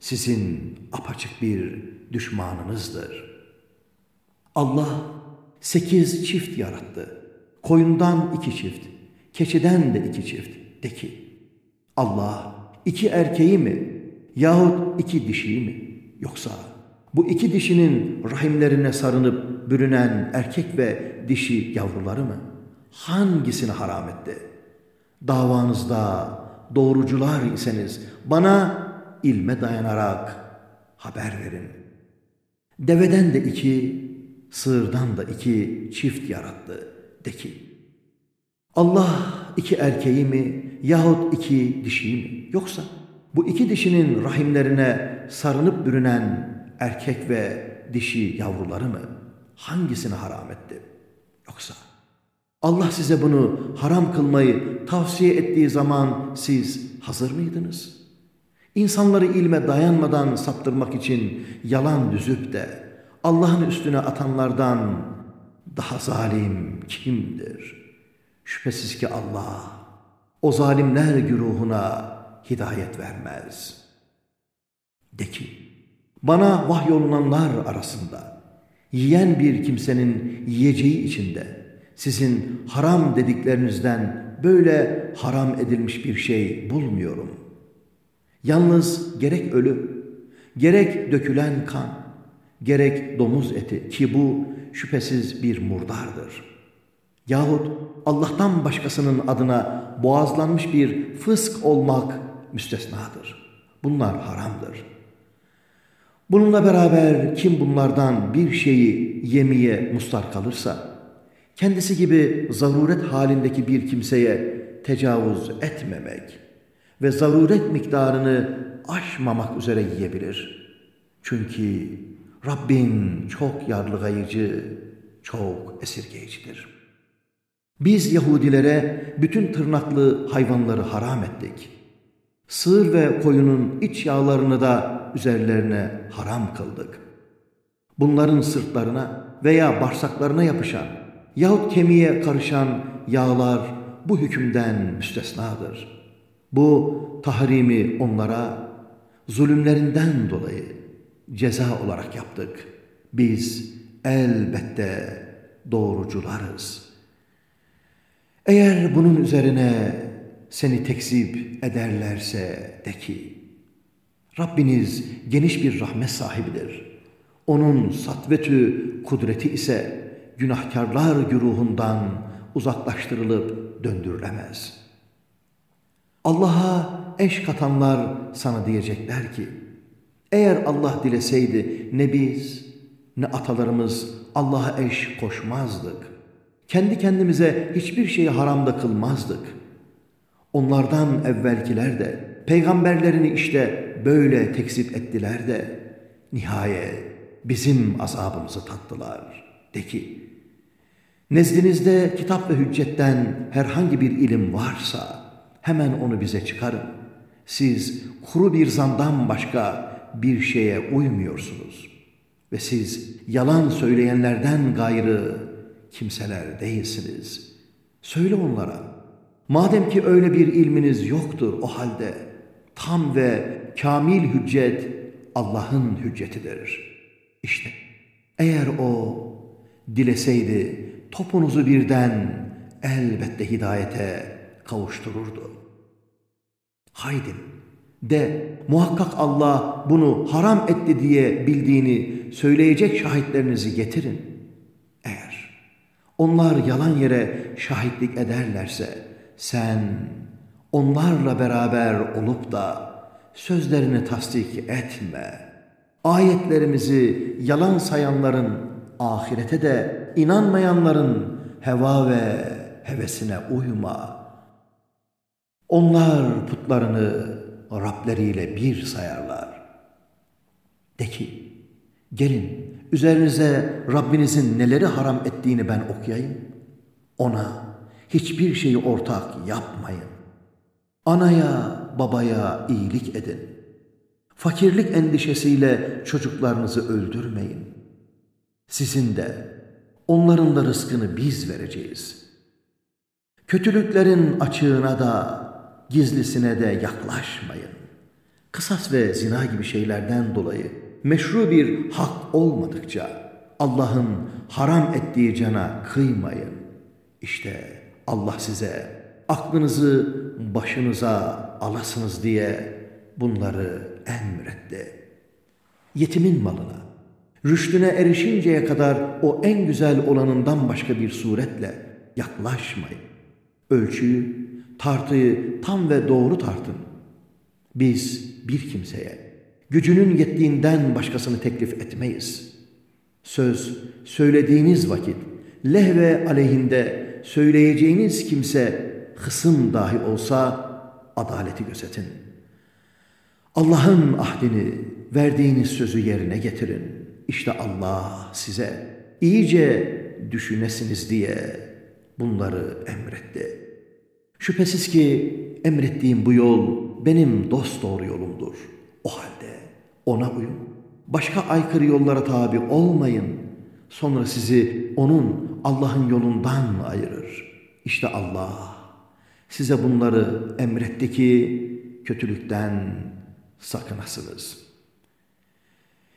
sizin apaçık bir düşmanınızdır. Allah sekiz çift yarattı. Koyundan iki çift, keçiden de iki çift. De ki, Allah iki erkeği mi yahut iki dişiyi mi? Yoksa bu iki dişinin rahimlerine sarınıp bürünen erkek ve dişi yavruları mı? Hangisini haram etti? Davanızda doğrucular iseniz bana ilme dayanarak haber verin. Deveden de iki, sığırdan da iki çift yarattı. De ki, Allah iki erkeği mi yahut iki dişiyi mi? Yoksa bu iki dişinin rahimlerine sarınıp bürünen erkek ve dişi yavruları mı? Hangisini haram etti? Yoksa Allah size bunu haram kılmayı tavsiye ettiği zaman siz hazır mıydınız? İnsanları ilme dayanmadan saptırmak için yalan düzüp de Allah'ın üstüne atanlardan daha zalim kimdir? Şüphesiz ki Allah o zalimler güruhuna hidayet vermez. De ki, bana vahyolunanlar arasında yiyen bir kimsenin yiyeceği içinde sizin haram dediklerinizden böyle haram edilmiş bir şey bulmuyorum. Yalnız gerek ölü, gerek dökülen kan, gerek domuz eti ki bu şüphesiz bir murdardır. Yahut Allah'tan başkasının adına boğazlanmış bir fısk olmak müstesnadır. Bunlar haramdır. Bununla beraber kim bunlardan bir şeyi yemeye mustar kalırsa, kendisi gibi zaruret halindeki bir kimseye tecavüz etmemek ve zaruret miktarını aşmamak üzere yiyebilir. Çünkü Rabbin çok yarlıgayıcı, çok esirgeyicidir.'' Biz Yahudilere bütün tırnaklı hayvanları haram ettik. Sığır ve koyunun iç yağlarını da üzerlerine haram kıldık. Bunların sırtlarına veya bağırsaklarına yapışan yahut kemiğe karışan yağlar bu hükümden müstesnadır. Bu tahrimi onlara zulümlerinden dolayı ceza olarak yaptık. Biz elbette doğrucularız. Eğer bunun üzerine seni tekzip ederlerse de ki, Rabbiniz geniş bir rahmet sahibidir. Onun satvetü kudreti ise günahkarlar güruhundan uzaklaştırılıp döndürülemez. Allah'a eş katanlar sana diyecekler ki, eğer Allah dileseydi ne biz ne atalarımız Allah'a eş koşmazdık. Kendi kendimize hiçbir şeyi haramda kılmazdık. Onlardan evvelkiler de peygamberlerini işte böyle tekzip ettiler de nihayet bizim azabımızı tattılar. De ki, nezdinizde kitap ve hüccetten herhangi bir ilim varsa hemen onu bize çıkarın. Siz kuru bir zandan başka bir şeye uymuyorsunuz. Ve siz yalan söyleyenlerden gayrı kimseler değilsiniz. Söyle onlara, madem ki öyle bir ilminiz yoktur o halde, tam ve kamil hüccet Allah'ın hüccetidir. İşte eğer o dileseydi topunuzu birden elbette hidayete kavuştururdu. Haydi de muhakkak Allah bunu haram etti diye bildiğini söyleyecek şahitlerinizi getirin. Eğer onlar yalan yere şahitlik ederlerse sen onlarla beraber olup da sözlerini tasdik etme. Ayetlerimizi yalan sayanların ahirete de inanmayanların heva ve hevesine uyma. Onlar putlarını Rableriyle bir sayarlar. De ki, gelin üzerinize Rabbinizin neleri haram ettiğini ben okuyayım. Ona hiçbir şeyi ortak yapmayın. Anaya, babaya iyilik edin. Fakirlik endişesiyle çocuklarınızı öldürmeyin. Sizin de, onların da rızkını biz vereceğiz. Kötülüklerin açığına da gizlisine de yaklaşmayın. Kısas ve zina gibi şeylerden dolayı meşru bir hak olmadıkça Allah'ın haram ettiği cana kıymayın. İşte Allah size aklınızı başınıza alasınız diye bunları emretti. Yetimin malına, rüştüne erişinceye kadar o en güzel olanından başka bir suretle yaklaşmayın. Ölçüyü tartıyı tam ve doğru tartın. Biz bir kimseye gücünün yettiğinden başkasını teklif etmeyiz. Söz söylediğiniz vakit lehve aleyhinde söyleyeceğiniz kimse hısım dahi olsa adaleti gözetin. Allah'ın ahdini, verdiğiniz sözü yerine getirin. İşte Allah size iyice düşünesiniz diye bunları emretti.'' Şüphesiz ki emrettiğim bu yol benim dost doğru yolumdur. O halde ona uyun. Başka aykırı yollara tabi olmayın. Sonra sizi onun Allah'ın yolundan ayırır. İşte Allah size bunları emretti ki kötülükten sakınasınız.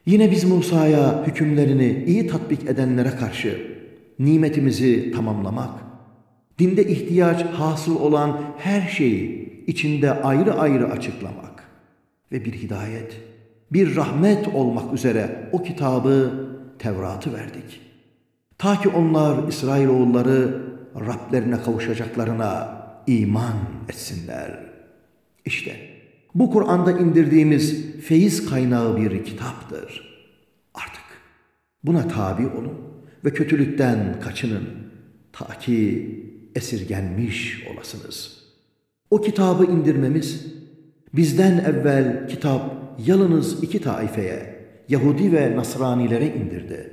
Yine biz Musa'ya hükümlerini iyi tatbik edenlere karşı nimetimizi tamamlamak, dinde ihtiyaç hasıl olan her şeyi içinde ayrı ayrı açıklamak ve bir hidayet, bir rahmet olmak üzere o kitabı, Tevrat'ı verdik. Ta ki onlar İsrailoğulları Rablerine kavuşacaklarına iman etsinler. İşte bu Kur'an'da indirdiğimiz feyiz kaynağı bir kitaptır. Artık buna tabi olun ve kötülükten kaçının ta ki esirgenmiş olasınız. O kitabı indirmemiz, bizden evvel kitap yalnız iki taifeye, Yahudi ve Nasranilere indirdi.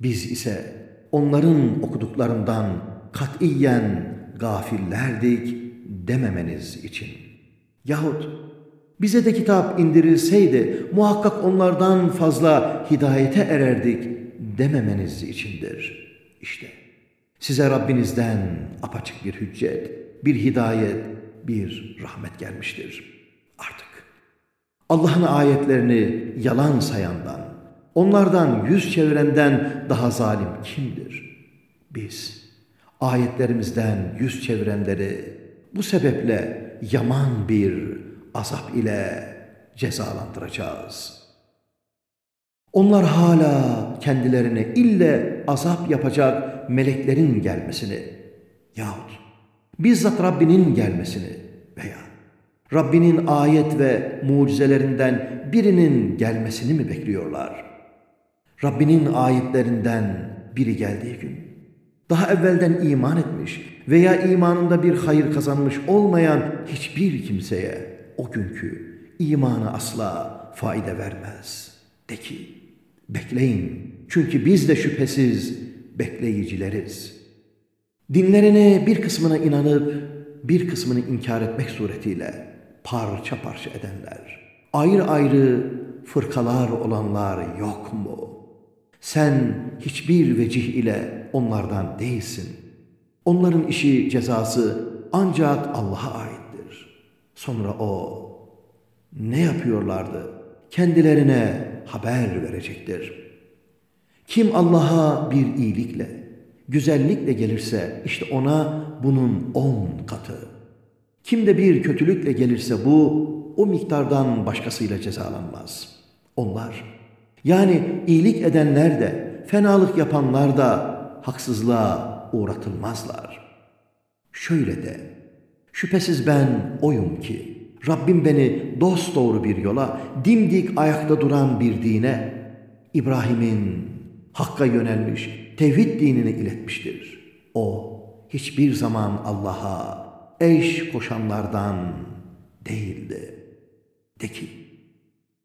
Biz ise onların okuduklarından katiyen gafillerdik dememeniz için. Yahut bize de kitap indirilseydi muhakkak onlardan fazla hidayete ererdik dememeniz içindir. İşte size Rabbinizden apaçık bir hüccet, bir hidayet, bir rahmet gelmiştir. Artık Allah'ın ayetlerini yalan sayandan, onlardan yüz çevirenden daha zalim kimdir? Biz ayetlerimizden yüz çevirenleri bu sebeple yaman bir azap ile cezalandıracağız. Onlar hala kendilerine ille azap yapacak meleklerin gelmesini yahut bizzat Rabbinin gelmesini veya Rabbinin ayet ve mucizelerinden birinin gelmesini mi bekliyorlar? Rabbinin ayetlerinden biri geldiği gün, daha evvelden iman etmiş veya imanında bir hayır kazanmış olmayan hiçbir kimseye o günkü imanı asla fayda vermez. De ki, bekleyin çünkü biz de şüphesiz bekleyicileriz. Dinlerine bir kısmına inanıp bir kısmını inkar etmek suretiyle parça parça edenler, ayrı ayrı fırkalar olanlar yok mu? Sen hiçbir vecih ile onlardan değilsin. Onların işi cezası ancak Allah'a aittir. Sonra O ne yapıyorlardı? Kendilerine haber verecektir. Kim Allah'a bir iyilikle, güzellikle gelirse işte ona bunun on katı. Kim de bir kötülükle gelirse bu o miktardan başkasıyla cezalanmaz. Onlar yani iyilik edenler de fenalık yapanlar da haksızlığa uğratılmazlar. Şöyle de şüphesiz ben oyum ki Rabbim beni dost doğru bir yola, dimdik ayakta duran bir dine, İbrahim'in Hakk'a yönelmiş tevhid dinini iletmiştir. O hiçbir zaman Allah'a eş koşanlardan değildi. De ki,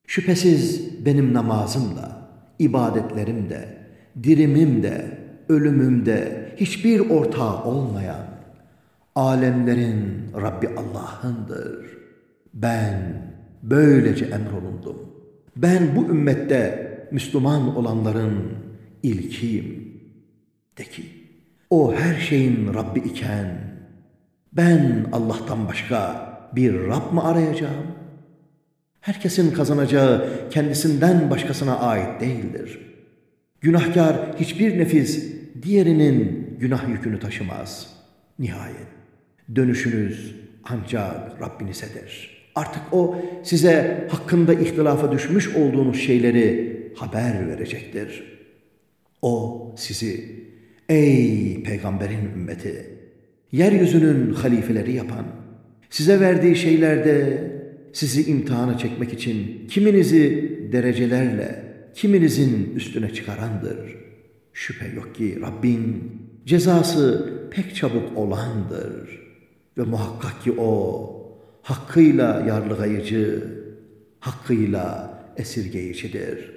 şüphesiz benim namazım da, ibadetlerim de, dirimim de, ölümüm de hiçbir ortağı olmayan, alemlerin Rabbi Allah'ındır.'' Ben böylece emrolundum. Ben bu ümmette Müslüman olanların ilkiyim. De ki, o her şeyin Rabbi iken, ben Allah'tan başka bir Rab mı arayacağım? Herkesin kazanacağı kendisinden başkasına ait değildir. Günahkar hiçbir nefis diğerinin günah yükünü taşımaz. Nihayet dönüşünüz ancak Rabbinizedir.'' Artık o size hakkında ihtilafa düşmüş olduğunuz şeyleri haber verecektir. O sizi ey peygamberin ümmeti yeryüzünün halifeleri yapan size verdiği şeylerde sizi imtihana çekmek için kiminizi derecelerle kiminizin üstüne çıkarandır. Şüphe yok ki Rabbin cezası pek çabuk olandır ve muhakkak ki o hakkıyla yarlıgayıcı, hakkıyla esirgeyicidir.''